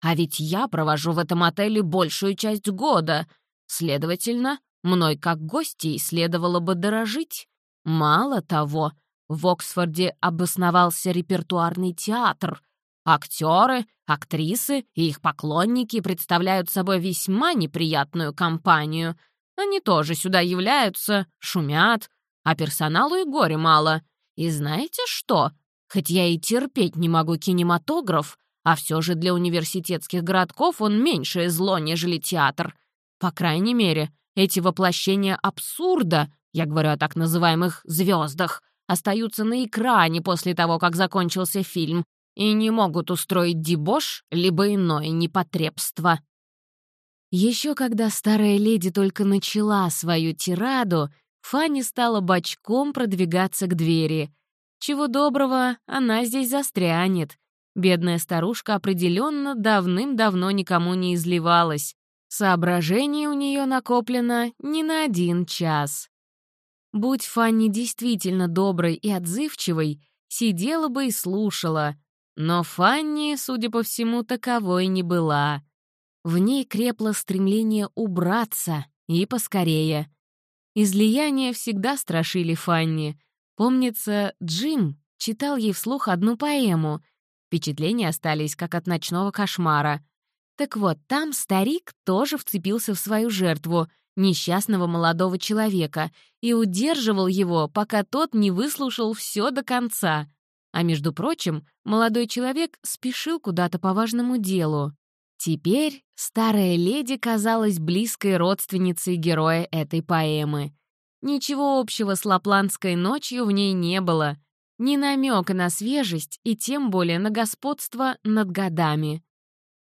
А ведь я провожу в этом отеле большую часть года. Следовательно, мной как гостей следовало бы дорожить. Мало того, в Оксфорде обосновался репертуарный театр. Актеры, актрисы и их поклонники представляют собой весьма неприятную компанию. Они тоже сюда являются, шумят, а персоналу и горе мало. И знаете что? Хоть я и терпеть не могу кинематограф, а все же для университетских городков он меньшее зло, нежели театр. По крайней мере, эти воплощения абсурда, я говорю о так называемых звездах, остаются на экране после того, как закончился фильм, и не могут устроить дебош либо иное непотребство. Еще когда старая леди только начала свою тираду, Фанни стала бочком продвигаться к двери. Чего доброго, она здесь застрянет. Бедная старушка определенно давным-давно никому не изливалась. Соображений у нее накоплено не на один час. Будь Фанни действительно доброй и отзывчивой, сидела бы и слушала. Но Фанни, судя по всему, таковой не была. В ней крепло стремление убраться, и поскорее. Излияния всегда страшили Фанни. Помнится, Джим, читал ей вслух одну поэму. Впечатления остались, как от ночного кошмара. Так вот, там старик тоже вцепился в свою жертву, несчастного молодого человека, и удерживал его, пока тот не выслушал все до конца. А между прочим, молодой человек спешил куда-то по важному делу. Теперь старая леди казалась близкой родственницей героя этой поэмы. Ничего общего с лапландской ночью в ней не было, ни намека на свежесть и тем более на господство над годами.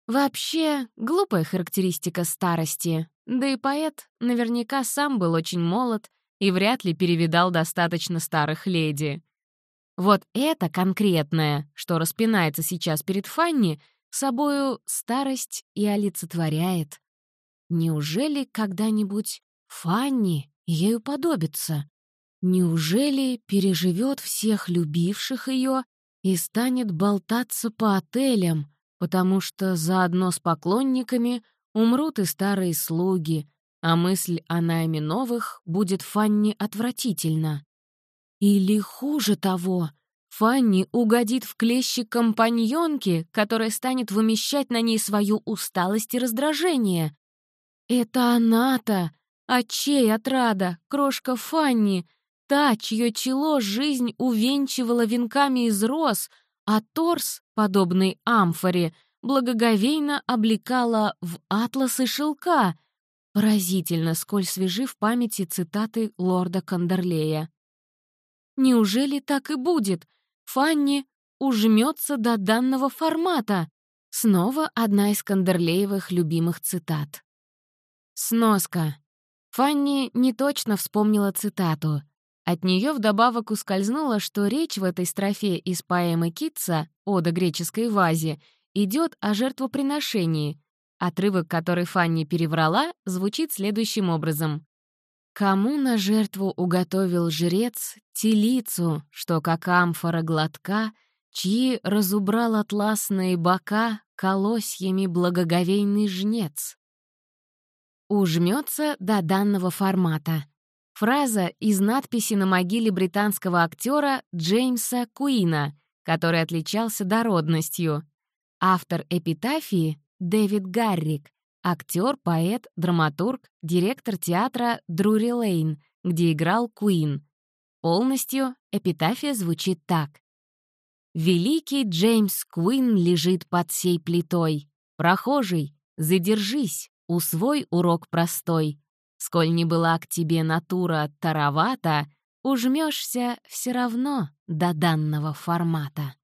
Вообще, глупая характеристика старости, да и поэт наверняка сам был очень молод и вряд ли перевидал достаточно старых леди. Вот это конкретное, что распинается сейчас перед Фанни, собою старость и олицетворяет. Неужели когда-нибудь Фанни ею подобится? Неужели переживет всех любивших ее и станет болтаться по отелям, потому что заодно с поклонниками умрут и старые слуги, а мысль о найме новых будет Фанни отвратительна? Или хуже того — Фанни угодит в клещи компаньонки, которая станет вымещать на ней свою усталость и раздражение. Это она-то, а чей отрада, крошка Фанни, та, чье чело жизнь увенчивала венками из роз, а торс, подобный амфоре, благоговейно облекала в атласы шелка. Поразительно, сколь свежи в памяти цитаты лорда Кандерлея. Неужели так и будет? Фанни ужмется до данного формата. Снова одна из Кандерлеевых любимых цитат. Сноска. Фанни не точно вспомнила цитату. От нее вдобавок ускользнуло, что речь в этой строфе из поэмы Китса «Ода греческой вазе» идет о жертвоприношении. Отрывок, который Фанни переврала, звучит следующим образом. Кому на жертву уготовил жрец телицу, что как амфора глотка, чьи разубрал атласные бока колосьями благоговейный жнец? Ужмется до данного формата. Фраза из надписи на могиле британского актера Джеймса Куина, который отличался дородностью. Автор эпитафии — Дэвид Гаррик, Актер, поэт, драматург, директор театра Друри Лейн, где играл Куин. Полностью эпитафия звучит так. «Великий Джеймс Куин лежит под сей плитой. Прохожий, задержись, усвой урок простой. Сколь не была к тебе натура таровата, ужмешься все равно до данного формата».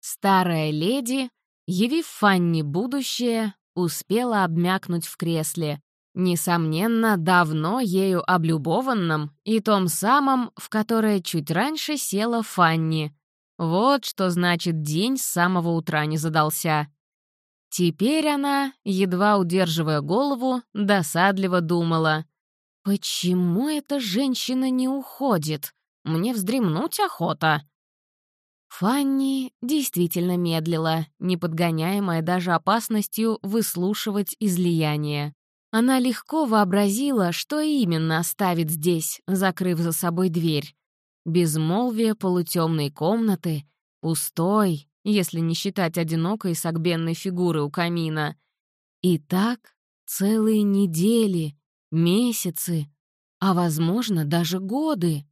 Старая леди, явив Фанни будущее, успела обмякнуть в кресле, несомненно, давно ею облюбованном и том самом, в которое чуть раньше села Фанни. Вот что значит день с самого утра не задался. Теперь она, едва удерживая голову, досадливо думала. «Почему эта женщина не уходит? Мне вздремнуть охота». Фанни действительно медлила, не подгоняемая даже опасностью выслушивать излияние. Она легко вообразила, что именно оставит здесь, закрыв за собой дверь. Безмолвие полутемной комнаты, пустой, если не считать одинокой согбенной фигуры у камина. И так целые недели, месяцы, а, возможно, даже годы.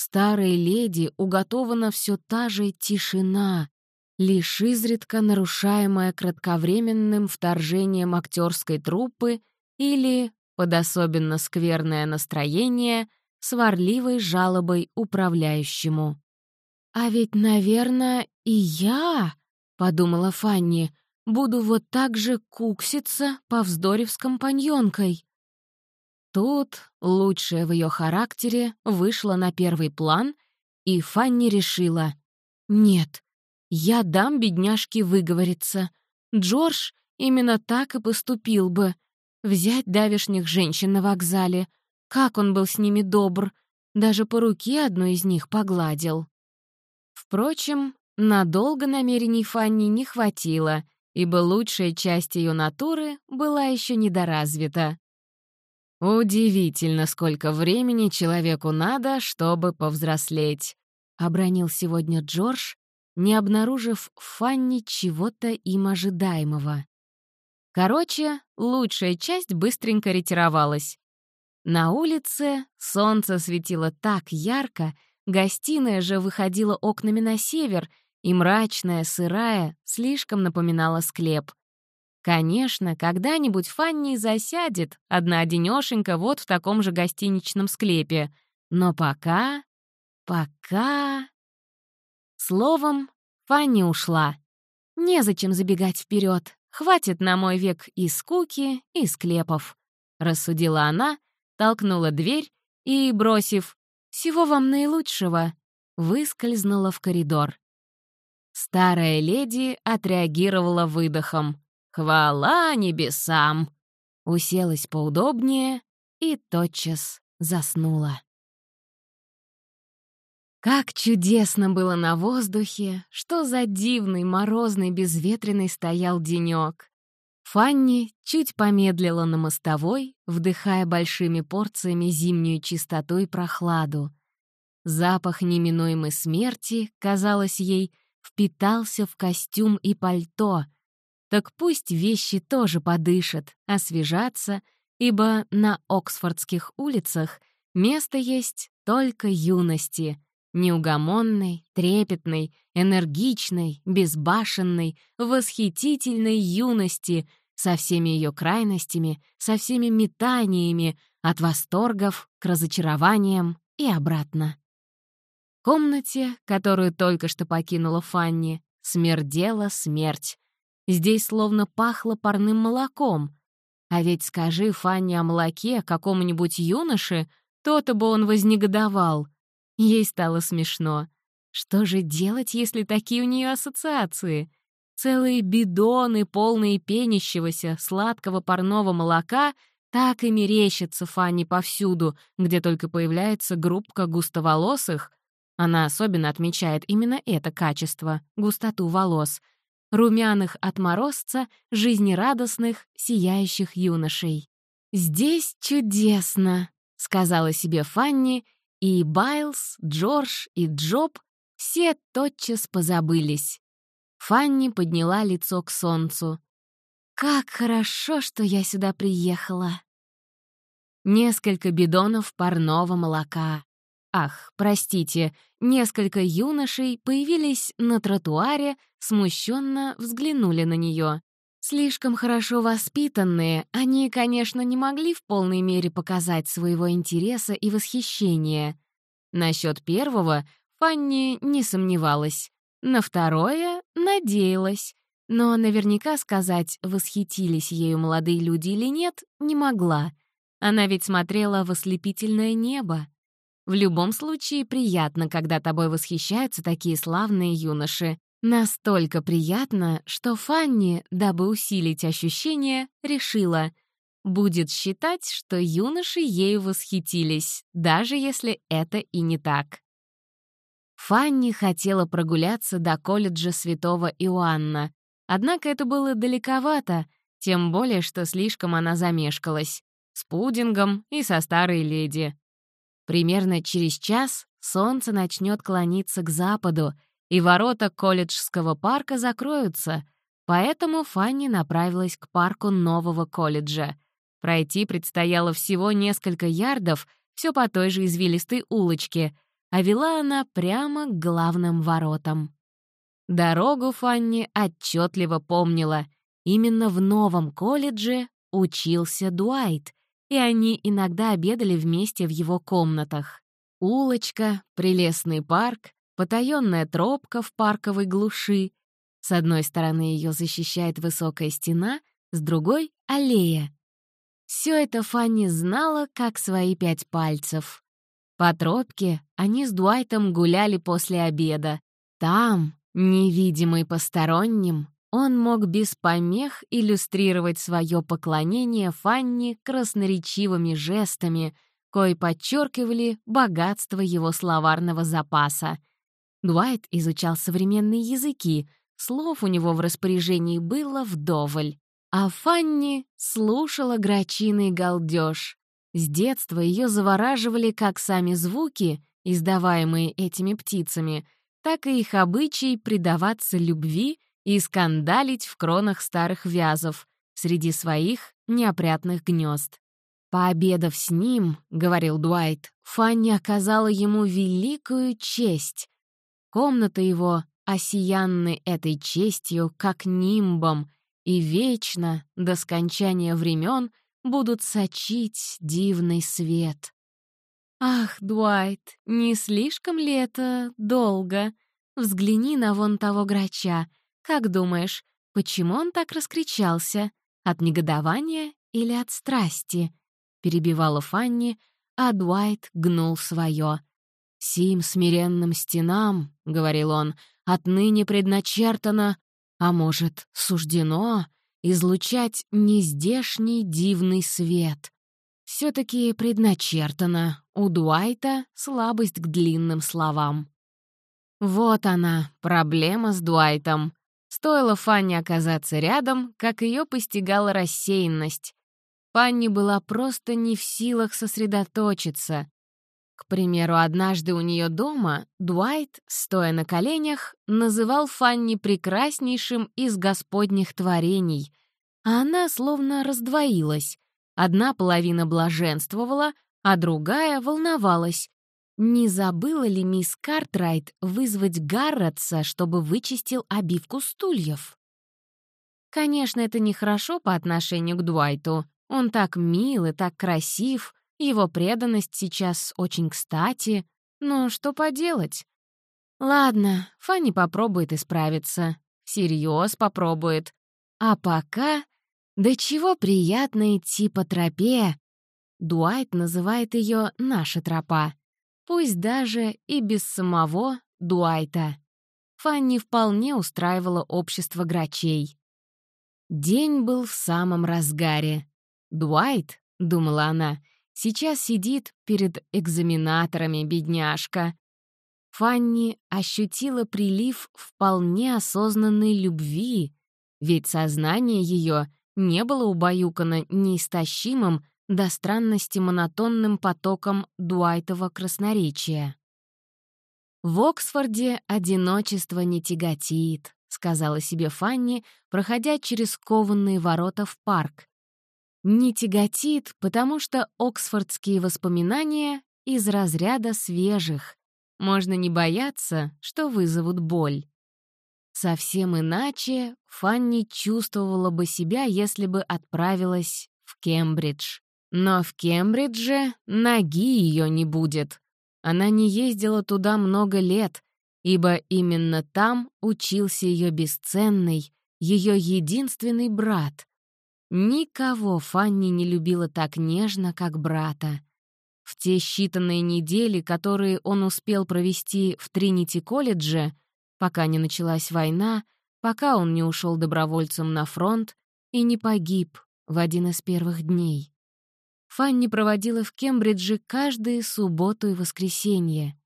Старой леди уготована все та же тишина, лишь изредка нарушаемая кратковременным вторжением актерской труппы или, под особенно скверное настроение, сварливой жалобой управляющему. «А ведь, наверное, и я, — подумала Фанни, — буду вот так же кукситься, повздорив с компаньонкой. Тут лучшее в ее характере вышло на первый план, и Фанни решила. «Нет, я дам бедняжке выговориться. Джордж именно так и поступил бы. Взять давешних женщин на вокзале. Как он был с ними добр. Даже по руке одну из них погладил». Впрочем, надолго намерений Фанни не хватило, ибо лучшая часть ее натуры была еще недоразвита. Удивительно, сколько времени человеку надо, чтобы повзрослеть. обронил сегодня Джордж, не обнаружив в Фанни чего-то им ожидаемого. Короче, лучшая часть быстренько ретировалась. На улице солнце светило так ярко, гостиная же выходила окнами на север, и мрачная, сырая, слишком напоминала склеп. Конечно, когда-нибудь Фанни засядет, одна-одинёшенька, вот в таком же гостиничном склепе. Но пока... пока... Словом, Фанни ушла. Незачем забегать вперед. Хватит на мой век и скуки, и склепов. Рассудила она, толкнула дверь и, бросив «Всего вам наилучшего», выскользнула в коридор. Старая леди отреагировала выдохом. «Хвала небесам!» Уселась поудобнее и тотчас заснула. Как чудесно было на воздухе, что за дивный, морозный, безветренный стоял денёк. Фанни чуть помедлила на мостовой, вдыхая большими порциями зимнюю чистоту и прохладу. Запах неминуемой смерти, казалось ей, впитался в костюм и пальто. Так пусть вещи тоже подышат, освежатся, ибо на Оксфордских улицах место есть только юности — неугомонной, трепетной, энергичной, безбашенной, восхитительной юности со всеми ее крайностями, со всеми метаниями, от восторгов к разочарованиям и обратно. В комнате, которую только что покинула Фанни, смердела смерть. Здесь словно пахло парным молоком. А ведь скажи Фанни о молоке какому-нибудь юноше, то-то бы он вознегодовал — Ей стало смешно. Что же делать, если такие у нее ассоциации? Целые бидоны, полные пенящегося, сладкого парного молока, так и мерещатся Фанни повсюду, где только появляется группка густоволосых. Она особенно отмечает именно это качество — густоту волос — румяных от морозца, жизнерадостных, сияющих юношей. «Здесь чудесно», — сказала себе Фанни и Байлз, Джордж и Джоб все тотчас позабылись. Фанни подняла лицо к солнцу. «Как хорошо, что я сюда приехала!» Несколько бидонов парного молока. Ах, простите, несколько юношей появились на тротуаре, смущенно взглянули на нее. Слишком хорошо воспитанные, они, конечно, не могли в полной мере показать своего интереса и восхищения. Насчет первого Фанни не сомневалась. На второе — надеялась. Но наверняка сказать, восхитились ею молодые люди или нет, не могла. Она ведь смотрела в ослепительное небо. В любом случае приятно, когда тобой восхищаются такие славные юноши. Настолько приятно, что Фанни, дабы усилить ощущение, решила, будет считать, что юноши ею восхитились, даже если это и не так. Фанни хотела прогуляться до колледжа святого Иоанна, однако это было далековато, тем более, что слишком она замешкалась, с пудингом и со старой леди. Примерно через час солнце начнет клониться к западу, и ворота колледжского парка закроются, поэтому Фанни направилась к парку нового колледжа. Пройти предстояло всего несколько ярдов, все по той же извилистой улочке, а вела она прямо к главным воротам. Дорогу Фанни отчетливо помнила. Именно в новом колледже учился Дуайт, и они иногда обедали вместе в его комнатах. Улочка, прелестный парк, потаённая тропка в парковой глуши. С одной стороны ее защищает высокая стена, с другой — аллея. Все это Фанни знала, как свои пять пальцев. По тропке они с Дуайтом гуляли после обеда. Там, невидимый посторонним, он мог без помех иллюстрировать свое поклонение Фанни красноречивыми жестами, кои подчеркивали богатство его словарного запаса. Дуайт изучал современные языки, слов у него в распоряжении было вдоволь. А Фанни слушала грачиный галдеж. С детства ее завораживали как сами звуки, издаваемые этими птицами, так и их обычай предаваться любви и скандалить в кронах старых вязов среди своих неопрятных гнезд. Пообедав с ним, — говорил Дуайт, — Фанни оказала ему великую честь. Комната его осиянны этой честью, как нимбом, и вечно, до скончания времен, будут сочить дивный свет. «Ах, Дуайт, не слишком ли это долго? Взгляни на вон того грача. Как думаешь, почему он так раскричался? От негодования или от страсти?» — перебивала Фанни, а Дуайт гнул свое. «Сим смиренным стенам, — говорил он, — отныне предначертано, а может, суждено, излучать нездешний дивный свет. Все-таки предначертано, у Дуайта слабость к длинным словам. Вот она, проблема с Дуайтом. Стоило Фанни оказаться рядом, как ее постигала рассеянность. Фанни была просто не в силах сосредоточиться. К примеру, однажды у нее дома Дуайт, стоя на коленях, называл Фанни прекраснейшим из господних творений, а она словно раздвоилась. Одна половина блаженствовала, а другая волновалась. Не забыла ли мисс Картрайт вызвать Гарретса, чтобы вычистил обивку стульев? Конечно, это нехорошо по отношению к Дуайту. Он так мил и так красив, его преданность сейчас очень кстати, но что поделать? Ладно, Фанни попробует исправиться. Всерьез попробует. А пока... Да чего приятно идти по тропе. Дуайт называет ее «наша тропа». Пусть даже и без самого Дуайта. Фанни вполне устраивало общество грачей. День был в самом разгаре. Дуайт, — думала она, — сейчас сидит перед экзаменаторами, бедняжка. Фанни ощутила прилив вполне осознанной любви, ведь сознание ее не было убаюкано неистощимым до странности монотонным потоком Дуайтова красноречия. «В Оксфорде одиночество не тяготит», — сказала себе Фанни, проходя через кованные ворота в парк, не тяготит, потому что оксфордские воспоминания из разряда свежих. Можно не бояться, что вызовут боль. Совсем иначе Фанни чувствовала бы себя, если бы отправилась в Кембридж. Но в Кембридже ноги ее не будет. Она не ездила туда много лет, ибо именно там учился ее бесценный, ее единственный брат, Никого Фанни не любила так нежно, как брата. В те считанные недели, которые он успел провести в Тринити-колледже, пока не началась война, пока он не ушел добровольцем на фронт и не погиб в один из первых дней. Фанни проводила в Кембридже каждые субботу и воскресенье.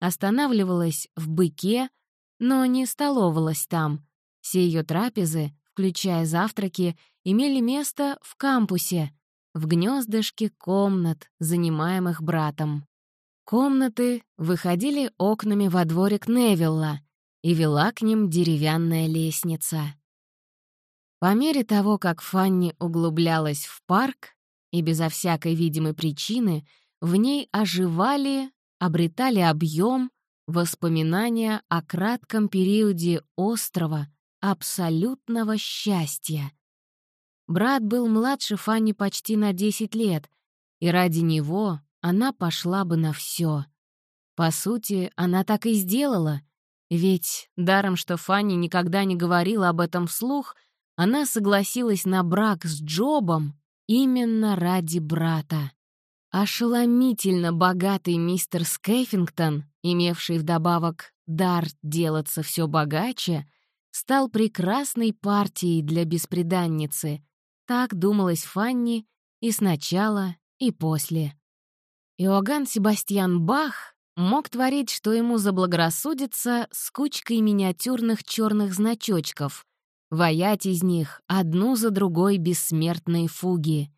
Останавливалась в «Быке», но не столовалась там. Все ее трапезы, включая завтраки, имели место в кампусе, в гнездышке комнат, занимаемых братом. Комнаты выходили окнами во дворик Невилла, и вела к ним деревянная лестница. По мере того, как Фанни углублялась в парк, и безо всякой видимой причины, в ней оживали, обретали объем воспоминания о кратком периоде острова, абсолютного счастья, Брат был младше Фанни почти на 10 лет, и ради него она пошла бы на все. По сути, она так и сделала, ведь, даром что Фанни никогда не говорила об этом вслух, она согласилась на брак с Джобом именно ради брата. Ошеломительно богатый мистер Скеффингтон, имевший вдобавок дар делаться все богаче, стал прекрасной партией для бесприданницы, так думалось Фанни и сначала, и после. Иоганн Себастьян Бах мог творить, что ему заблагорассудится с кучкой миниатюрных черных значочков, ваять из них одну за другой бессмертные фуги.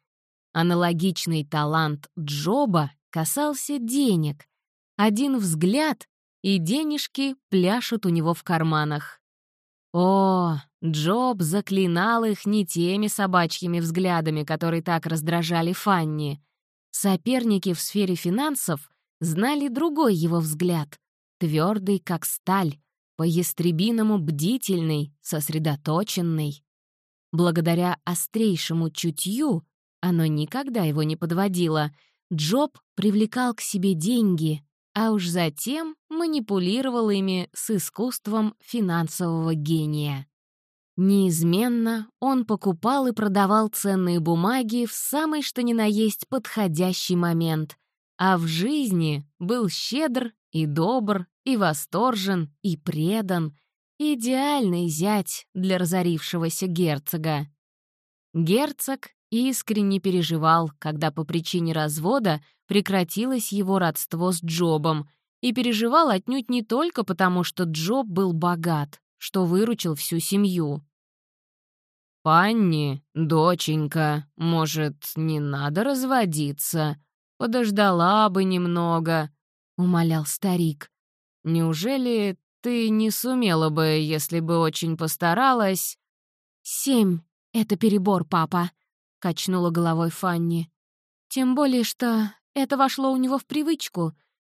Аналогичный талант Джоба касался денег. один взгляд, и денежки пляшут у него в карманах. О, Джоб заклинал их не теми собачьими взглядами, которые так раздражали Фанни. Соперники в сфере финансов знали другой его взгляд, твердый, как сталь, по-ястребиному бдительный, сосредоточенный. Благодаря острейшему чутью, оно никогда его не подводило, Джоб привлекал к себе деньги, а уж затем манипулировал ими с искусством финансового гения. Неизменно он покупал и продавал ценные бумаги в самый что ни на есть подходящий момент, а в жизни был щедр и добр, и восторжен, и предан, идеальный зять для разорившегося герцога. Герцог искренне переживал, когда по причине развода прекратилось его родство с Джобом, и переживал отнюдь не только потому, что Джоб был богат, что выручил всю семью. «Панни, доченька, может, не надо разводиться? Подождала бы немного», — умолял старик. «Неужели ты не сумела бы, если бы очень постаралась?» «Семь — это перебор, папа», — качнула головой Фанни. «Тем более, что это вошло у него в привычку.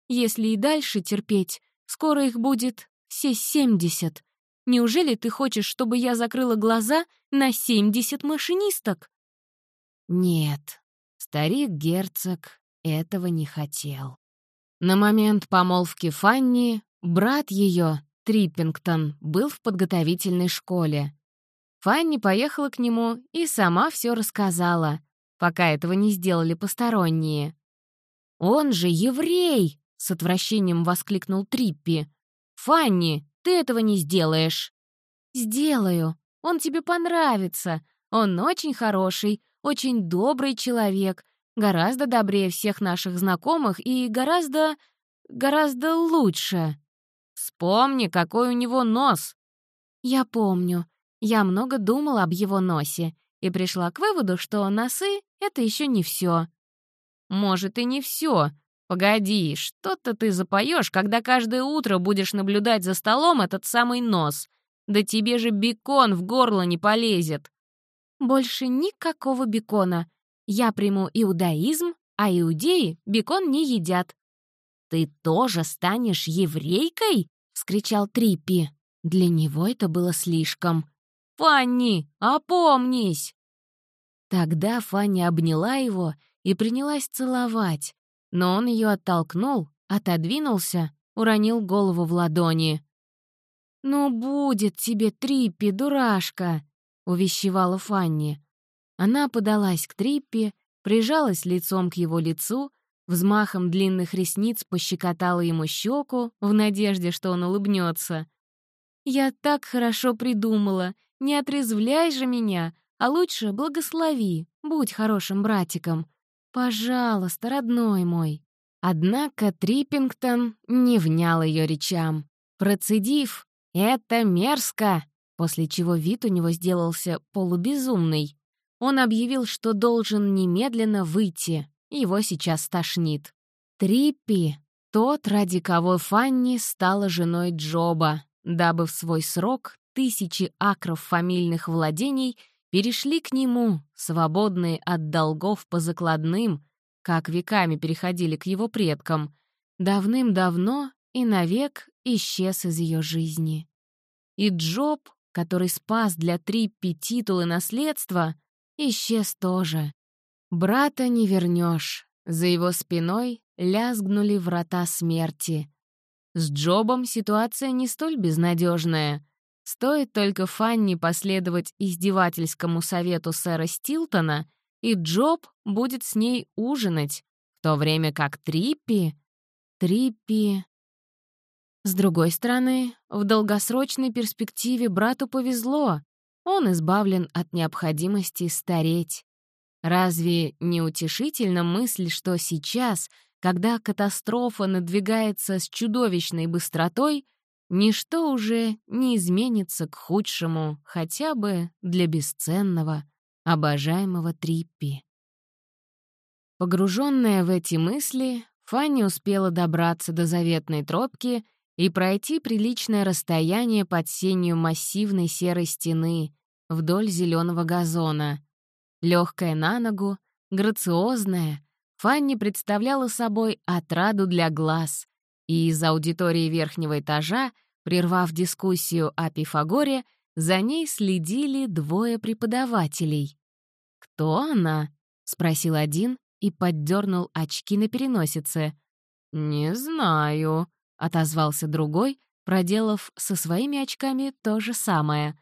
Если и дальше терпеть, скоро их будет все семьдесят. Неужели ты хочешь, чтобы я закрыла глаза на семьдесят машинисток?» Нет, старик-герцог этого не хотел. На момент помолвки Фанни брат ее, Триппингтон, был в подготовительной школе. Фанни поехала к нему и сама все рассказала, пока этого не сделали посторонние. «Он же еврей!» — с отвращением воскликнул Триппи. «Фанни, ты этого не сделаешь». «Сделаю. Он тебе понравится. Он очень хороший, очень добрый человек, гораздо добрее всех наших знакомых и гораздо... гораздо лучше. Вспомни, какой у него нос». «Я помню. Я много думала об его носе и пришла к выводу, что носы — это еще не все. «Может, и не все. Погоди, что-то ты запоешь, когда каждое утро будешь наблюдать за столом этот самый нос. Да тебе же бекон в горло не полезет». «Больше никакого бекона. Я приму иудаизм, а иудеи бекон не едят». «Ты тоже станешь еврейкой?» — вскричал Триппи. Для него это было слишком. «Фанни, опомнись!» Тогда Фанни обняла его и принялась целовать, но он ее оттолкнул, отодвинулся, уронил голову в ладони. «Ну, будет тебе, Триппи, дурашка!» — увещевала Фанни. Она подалась к Триппи, прижалась лицом к его лицу, взмахом длинных ресниц пощекотала ему щеку в надежде, что он улыбнется. «Я так хорошо придумала! Не отрезвляй же меня, а лучше благослови, будь хорошим братиком. «Пожалуйста, родной мой». Однако Триппингтон не внял ее речам. Процедив «Это мерзко», после чего вид у него сделался полубезумный, он объявил, что должен немедленно выйти, его сейчас тошнит. Триппи, тот, ради кого Фанни стала женой Джоба, дабы в свой срок тысячи акров фамильных владений — перешли к нему, свободные от долгов по закладным, как веками переходили к его предкам, давным-давно и навек исчез из ее жизни. И Джоб, который спас для Триппи титулы наследства, исчез тоже. Брата не вернешь. За его спиной лязгнули врата смерти. С Джобом ситуация не столь безнадежная. Стоит только Фанни последовать издевательскому совету сэра Стилтона, и Джоб будет с ней ужинать, в то время как Триппи... Триппи... С другой стороны, в долгосрочной перспективе брату повезло. Он избавлен от необходимости стареть. Разве не утешительна мысль, что сейчас, когда катастрофа надвигается с чудовищной быстротой, Ничто уже не изменится к худшему, хотя бы для бесценного, обожаемого Триппи. Погруженная в эти мысли, Фанни успела добраться до заветной тропки и пройти приличное расстояние под сенью массивной серой стены вдоль зеленого газона. Легкая на ногу, грациозная, Фанни представляла собой отраду для глаз, и из аудитории верхнего этажа, прервав дискуссию о Пифагоре, за ней следили двое преподавателей. «Кто она?» — спросил один и поддернул очки на переносице. «Не знаю», — отозвался другой, проделав со своими очками то же самое.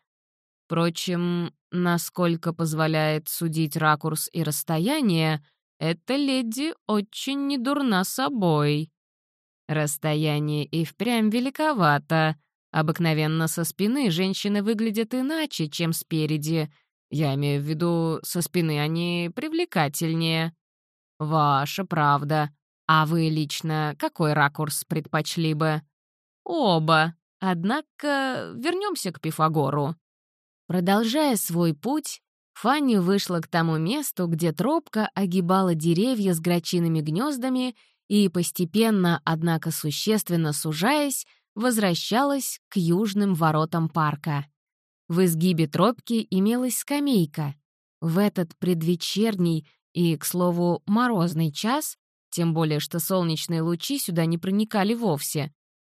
Впрочем, насколько позволяет судить ракурс и расстояние, эта леди очень недурна собой. Расстояние и впрямь великовато. Обыкновенно со спины женщины выглядят иначе, чем спереди. Я имею в виду, со спины они привлекательнее. Ваша правда. А вы лично какой ракурс предпочли бы? Оба. Однако вернемся к Пифагору. Продолжая свой путь, Фанни вышла к тому месту, где тропка огибала деревья с грачиными гнездами и, постепенно, однако существенно сужаясь, возвращалась к южным воротам парка. В изгибе тропки имелась скамейка. В этот предвечерний и, к слову, морозный час, тем более что солнечные лучи сюда не проникали вовсе,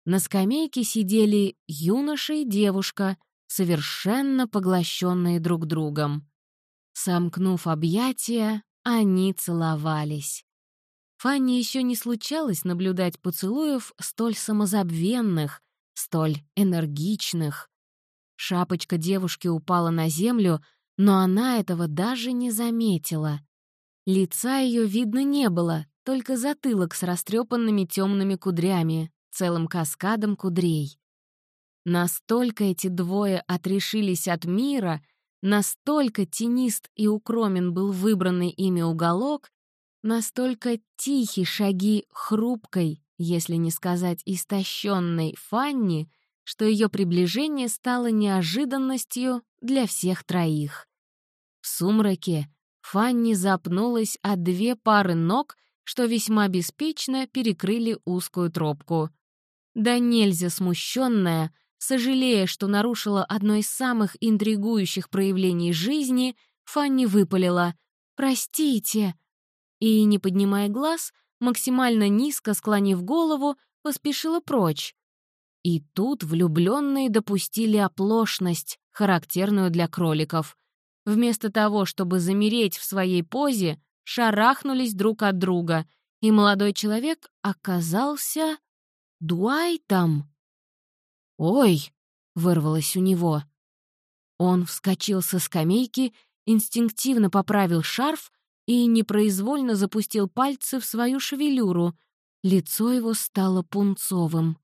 на скамейке сидели юноша и девушка, совершенно поглощенные друг другом. Сомкнув объятия, они целовались. Фанни еще не случалось наблюдать поцелуев столь самозабвенных, столь энергичных. Шапочка девушки упала на землю, но она этого даже не заметила. Лица ее видно не было, только затылок с растрепанными темными кудрями, целым каскадом кудрей. Настолько эти двое отрешились от мира, настолько тенист и укромен был выбранный ими уголок, Настолько тихи шаги хрупкой, если не сказать истощенной Фанни, что ее приближение стало неожиданностью для всех троих. В сумраке Фанни запнулась о две пары ног, что весьма беспечно перекрыли узкую тропку. Да нельзя смущенная, сожалея, что нарушила одно из самых интригующих проявлений жизни, Фанни выпалила «Простите!» и, не поднимая глаз, максимально низко склонив голову, поспешила прочь. И тут влюбленные допустили оплошность, характерную для кроликов. Вместо того, чтобы замереть в своей позе, шарахнулись друг от друга, и молодой человек оказался Дуайтом. «Ой!» — вырвалось у него. Он вскочил со скамейки, инстинктивно поправил шарф и непроизвольно запустил пальцы в свою шевелюру. Лицо его стало пунцовым.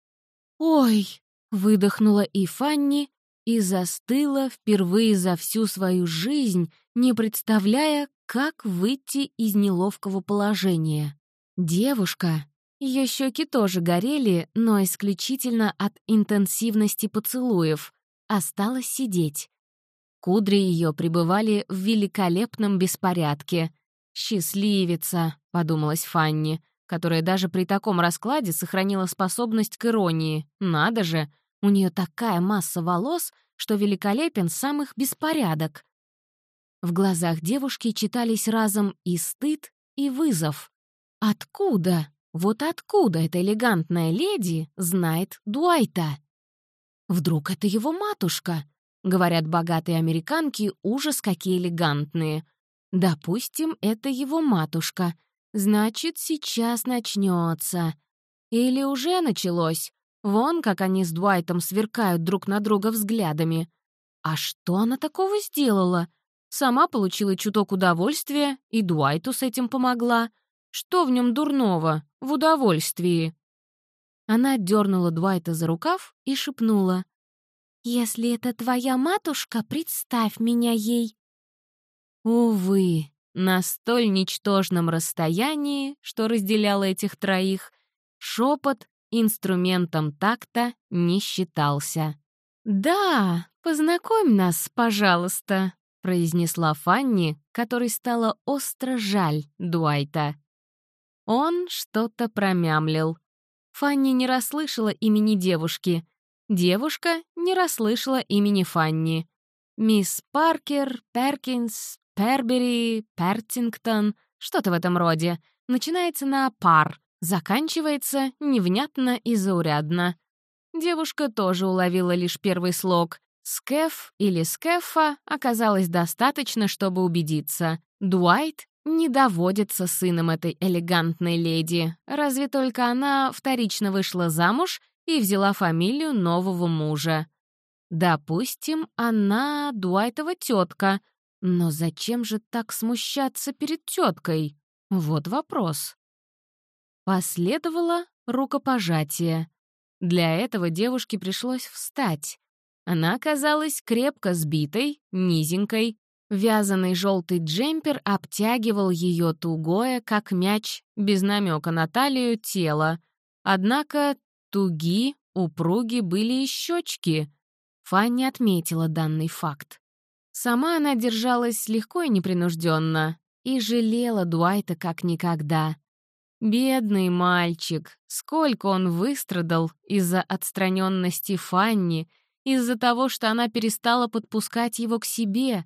«Ой!» — выдохнула и Фанни, и застыла впервые за всю свою жизнь, не представляя, как выйти из неловкого положения. Девушка, ее щеки тоже горели, но исключительно от интенсивности поцелуев, осталась сидеть. Кудри ее пребывали в великолепном беспорядке — «Счастливица», — подумалась Фанни, которая даже при таком раскладе сохранила способность к иронии. Надо же, у нее такая масса волос, что великолепен сам их беспорядок. В глазах девушки читались разом и стыд, и вызов. Откуда, вот откуда эта элегантная леди знает Дуайта? Вдруг это его матушка? Говорят, богатые американки ужас какие элегантные — Допустим, это его матушка. Значит, сейчас начнется. Или уже началось. Вон, как они с Дуайтом сверкают друг на друга взглядами. А что она такого сделала? Сама получила чуток удовольствия, и Дуайту с этим помогла. Что в нем дурного, в удовольствии? Она дернула Дуайта за рукав и шепнула. «Если это твоя матушка, представь меня ей. Увы, на столь ничтожном расстоянии, что разделяло этих троих, шепот инструментом такта не считался. «Да, познакомь нас, пожалуйста», — произнесла Фанни, которой стало остро жаль Дуайта. Он что-то промямлил. Фанни не расслышала имени девушки. Девушка не расслышала имени Фанни. Мисс Паркер, Перкинс, Пербери, Пертингтон, что-то в этом роде. Начинается на «пар», заканчивается невнятно и заурядно. Девушка тоже уловила лишь первый слог. «Скеф» или «скефа» оказалось достаточно, чтобы убедиться. Дуайт не доводится сыном этой элегантной леди, разве только она вторично вышла замуж и взяла фамилию нового мужа. Допустим, она Дуайтова тетка, но зачем же так смущаться перед теткой? Вот вопрос. Последовало рукопожатие. Для этого девушке пришлось встать. Она оказалась крепко сбитой, низенькой. Вязаный желтый джемпер обтягивал ее тугое, как мяч, без намека на талию, тело. Однако туги, упруги были и щечки. Фанни отметила данный факт. Сама она держалась легко и непринужденно и жалела Дуайта как никогда. Бедный мальчик, сколько он выстрадал из-за отстраненности Фанни, из-за того, что она перестала подпускать его к себе,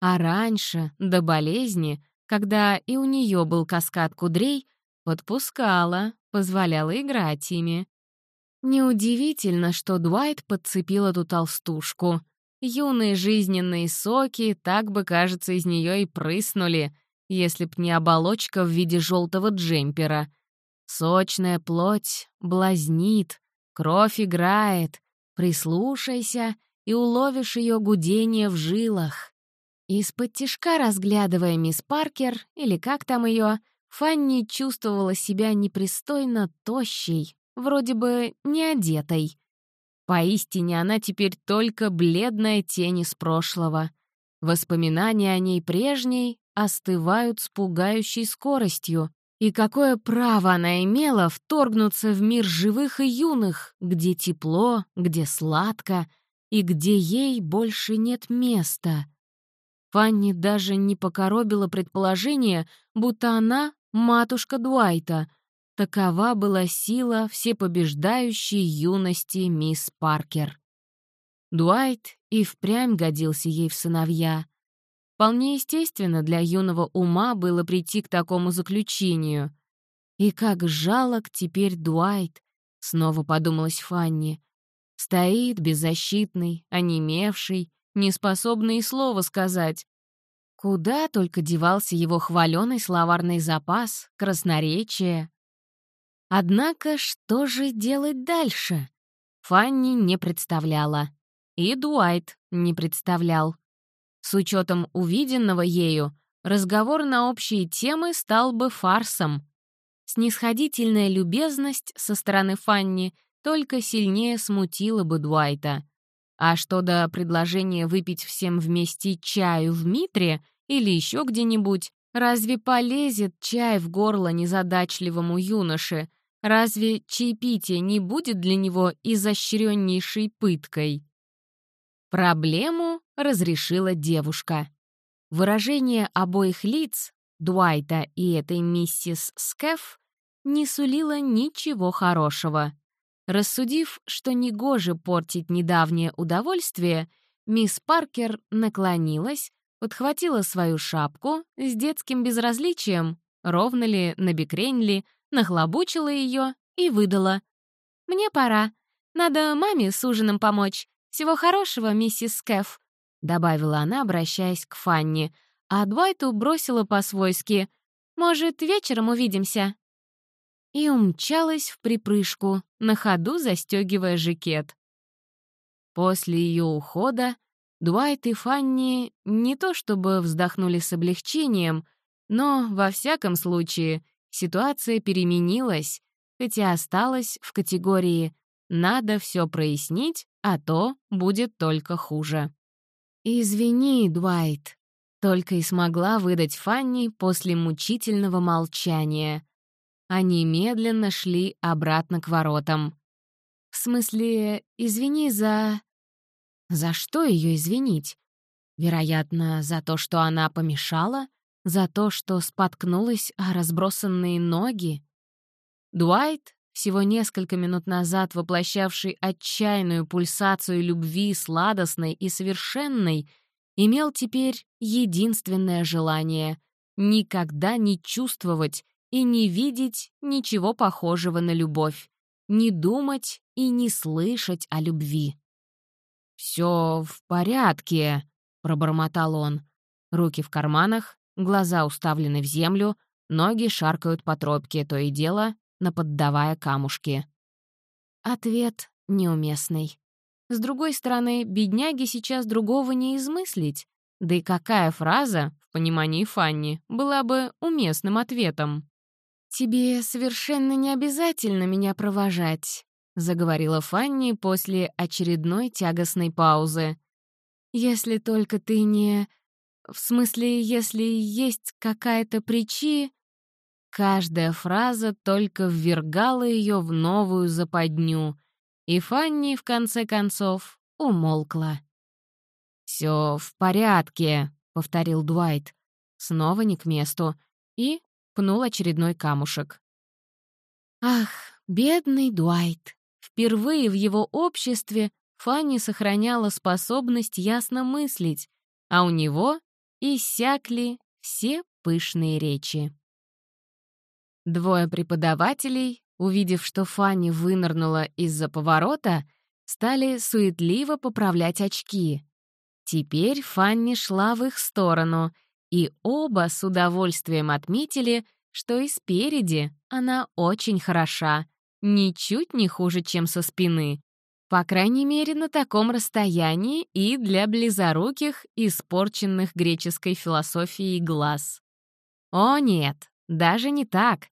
а раньше, до болезни, когда и у нее был каскад кудрей, подпускала, позволяла играть ими. Неудивительно, что Дуайт подцепил эту толстушку. Юные жизненные соки так бы, кажется, из нее и прыснули, если б не оболочка в виде желтого джемпера. Сочная плоть блазнит, кровь играет, прислушайся и уловишь ее гудение в жилах. Из-под тишка, разглядывая мисс Паркер, или как там ее, Фанни чувствовала себя непристойно тощей, вроде бы не одетой. Поистине она теперь только бледная тень из прошлого. Воспоминания о ней прежней остывают с пугающей скоростью. И какое право она имела вторгнуться в мир живых и юных, где тепло, где сладко и где ей больше нет места? Фанни даже не покоробила предположение, будто она — матушка Дуайта — Такова была сила всепобеждающей юности мисс Паркер. Дуайт и впрямь годился ей в сыновья. Вполне естественно для юного ума было прийти к такому заключению. И как жалок теперь Дуайт, снова подумалась Фанни. Стоит беззащитный, онемевший, неспособный и слова сказать. Куда только девался его хваленый словарный запас, красноречие, Однако что же делать дальше? Фанни не представляла. И Дуайт не представлял. С учетом увиденного ею, разговор на общие темы стал бы фарсом. Снисходительная любезность со стороны Фанни только сильнее смутила бы Дуайта. А что до предложения выпить всем вместе чаю в Митре или еще где-нибудь, разве полезет чай в горло незадачливому юноше — Разве чаепитие не будет для него изощреннейшей пыткой? Проблему разрешила девушка. Выражение обоих лиц, Дуайта и этой миссис Скеф, не сулило ничего хорошего. Рассудив, что негоже портить недавнее удовольствие, мисс Паркер наклонилась, подхватила свою шапку с детским безразличием, ровно ли, набекрень ли, нахлобучила ее и выдала. «Мне пора. Надо маме с ужином помочь. Всего хорошего, миссис Кэф», — добавила она, обращаясь к Фанни, а Двайту бросила по-свойски. «Может, вечером увидимся?» И умчалась в припрыжку, на ходу застегивая жакет. После ее ухода Дуайт и Фанни не то чтобы вздохнули с облегчением, но, во всяком случае, Ситуация переменилась, хотя осталась в категории «надо все прояснить, а то будет только хуже». «Извини, Дуайт», — только и смогла выдать Фанни после мучительного молчания. Они медленно шли обратно к воротам. «В смысле, извини за...» За что ее извинить? Вероятно, за то, что она помешала? За то, что споткнулась о разбросанные ноги? Дуайт, всего несколько минут назад воплощавший отчаянную пульсацию любви сладостной и совершенной, имел теперь единственное желание — никогда не чувствовать и не видеть ничего похожего на любовь, не думать и не слышать о любви. «Все в порядке», — пробормотал он. Руки в карманах, глаза уставлены в землю, ноги шаркают по тропке, то и дело, наподдавая камушки. Ответ неуместный. С другой стороны, бедняги сейчас другого не измыслить. Да и какая фраза, в понимании Фанни, была бы уместным ответом? «Тебе совершенно не обязательно меня провожать», — заговорила Фанни после очередной тягостной паузы. «Если только ты не... В смысле, если есть какая-то причина...» Каждая фраза только ввергала ее в новую западню, и Фанни, в конце концов, умолкла. «Все в порядке», — повторил Дуайт. Снова не к месту. И пнул очередной камушек. Ах, бедный Дуайт. Впервые в его обществе Фанни сохраняла способность ясно мыслить, а у него иссякли все пышные речи. Двое преподавателей, увидев, что Фанни вынырнула из-за поворота, стали суетливо поправлять очки. Теперь Фанни шла в их сторону, и оба с удовольствием отметили, что и спереди она очень хороша, ничуть не хуже, чем со спины. По крайней мере, на таком расстоянии и для близоруких, испорченных греческой философией глаз. О нет, даже не так.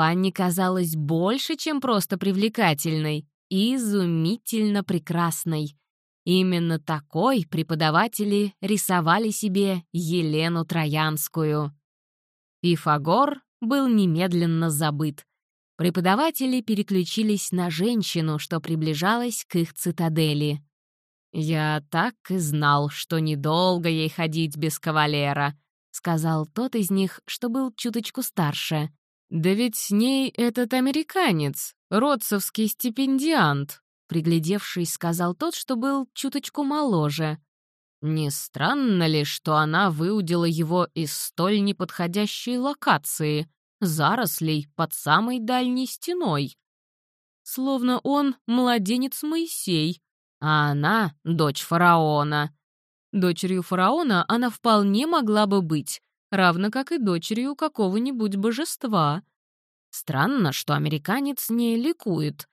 Панни казалась больше, чем просто привлекательной, изумительно прекрасной. Именно такой преподаватели рисовали себе Елену Троянскую. Пифагор был немедленно забыт. Преподаватели переключились на женщину, что приближалась к их цитадели. «Я так и знал, что недолго ей ходить без кавалера», — сказал тот из них, что был чуточку старше. «Да ведь с ней этот американец, родцевский стипендиант», Приглядевшись, сказал тот, что был чуточку моложе. Не странно ли, что она выудила его из столь неподходящей локации, зарослей под самой дальней стеной? Словно он младенец Моисей, а она — дочь фараона. Дочерью фараона она вполне могла бы быть, равно как и дочерью какого-нибудь божества. Странно, что американец не ликует.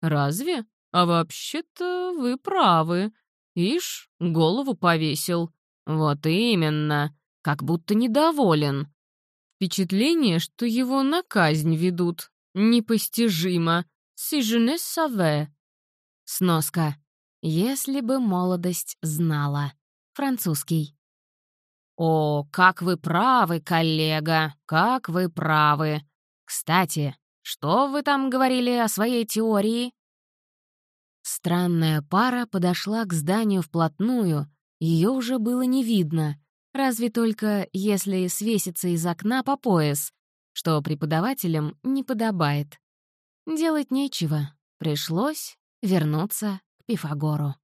Разве? А вообще-то вы правы. Ишь, голову повесил. Вот именно, как будто недоволен. Впечатление, что его на казнь ведут. Непостижимо. Si je ne savais. Сноска. Если бы молодость знала. Французский. «О, как вы правы, коллега, как вы правы. Кстати, что вы там говорили о своей теории?» Странная пара подошла к зданию вплотную, ее уже было не видно, разве только если свеситься из окна по пояс, что преподавателям не подобает. Делать нечего, пришлось вернуться к Пифагору.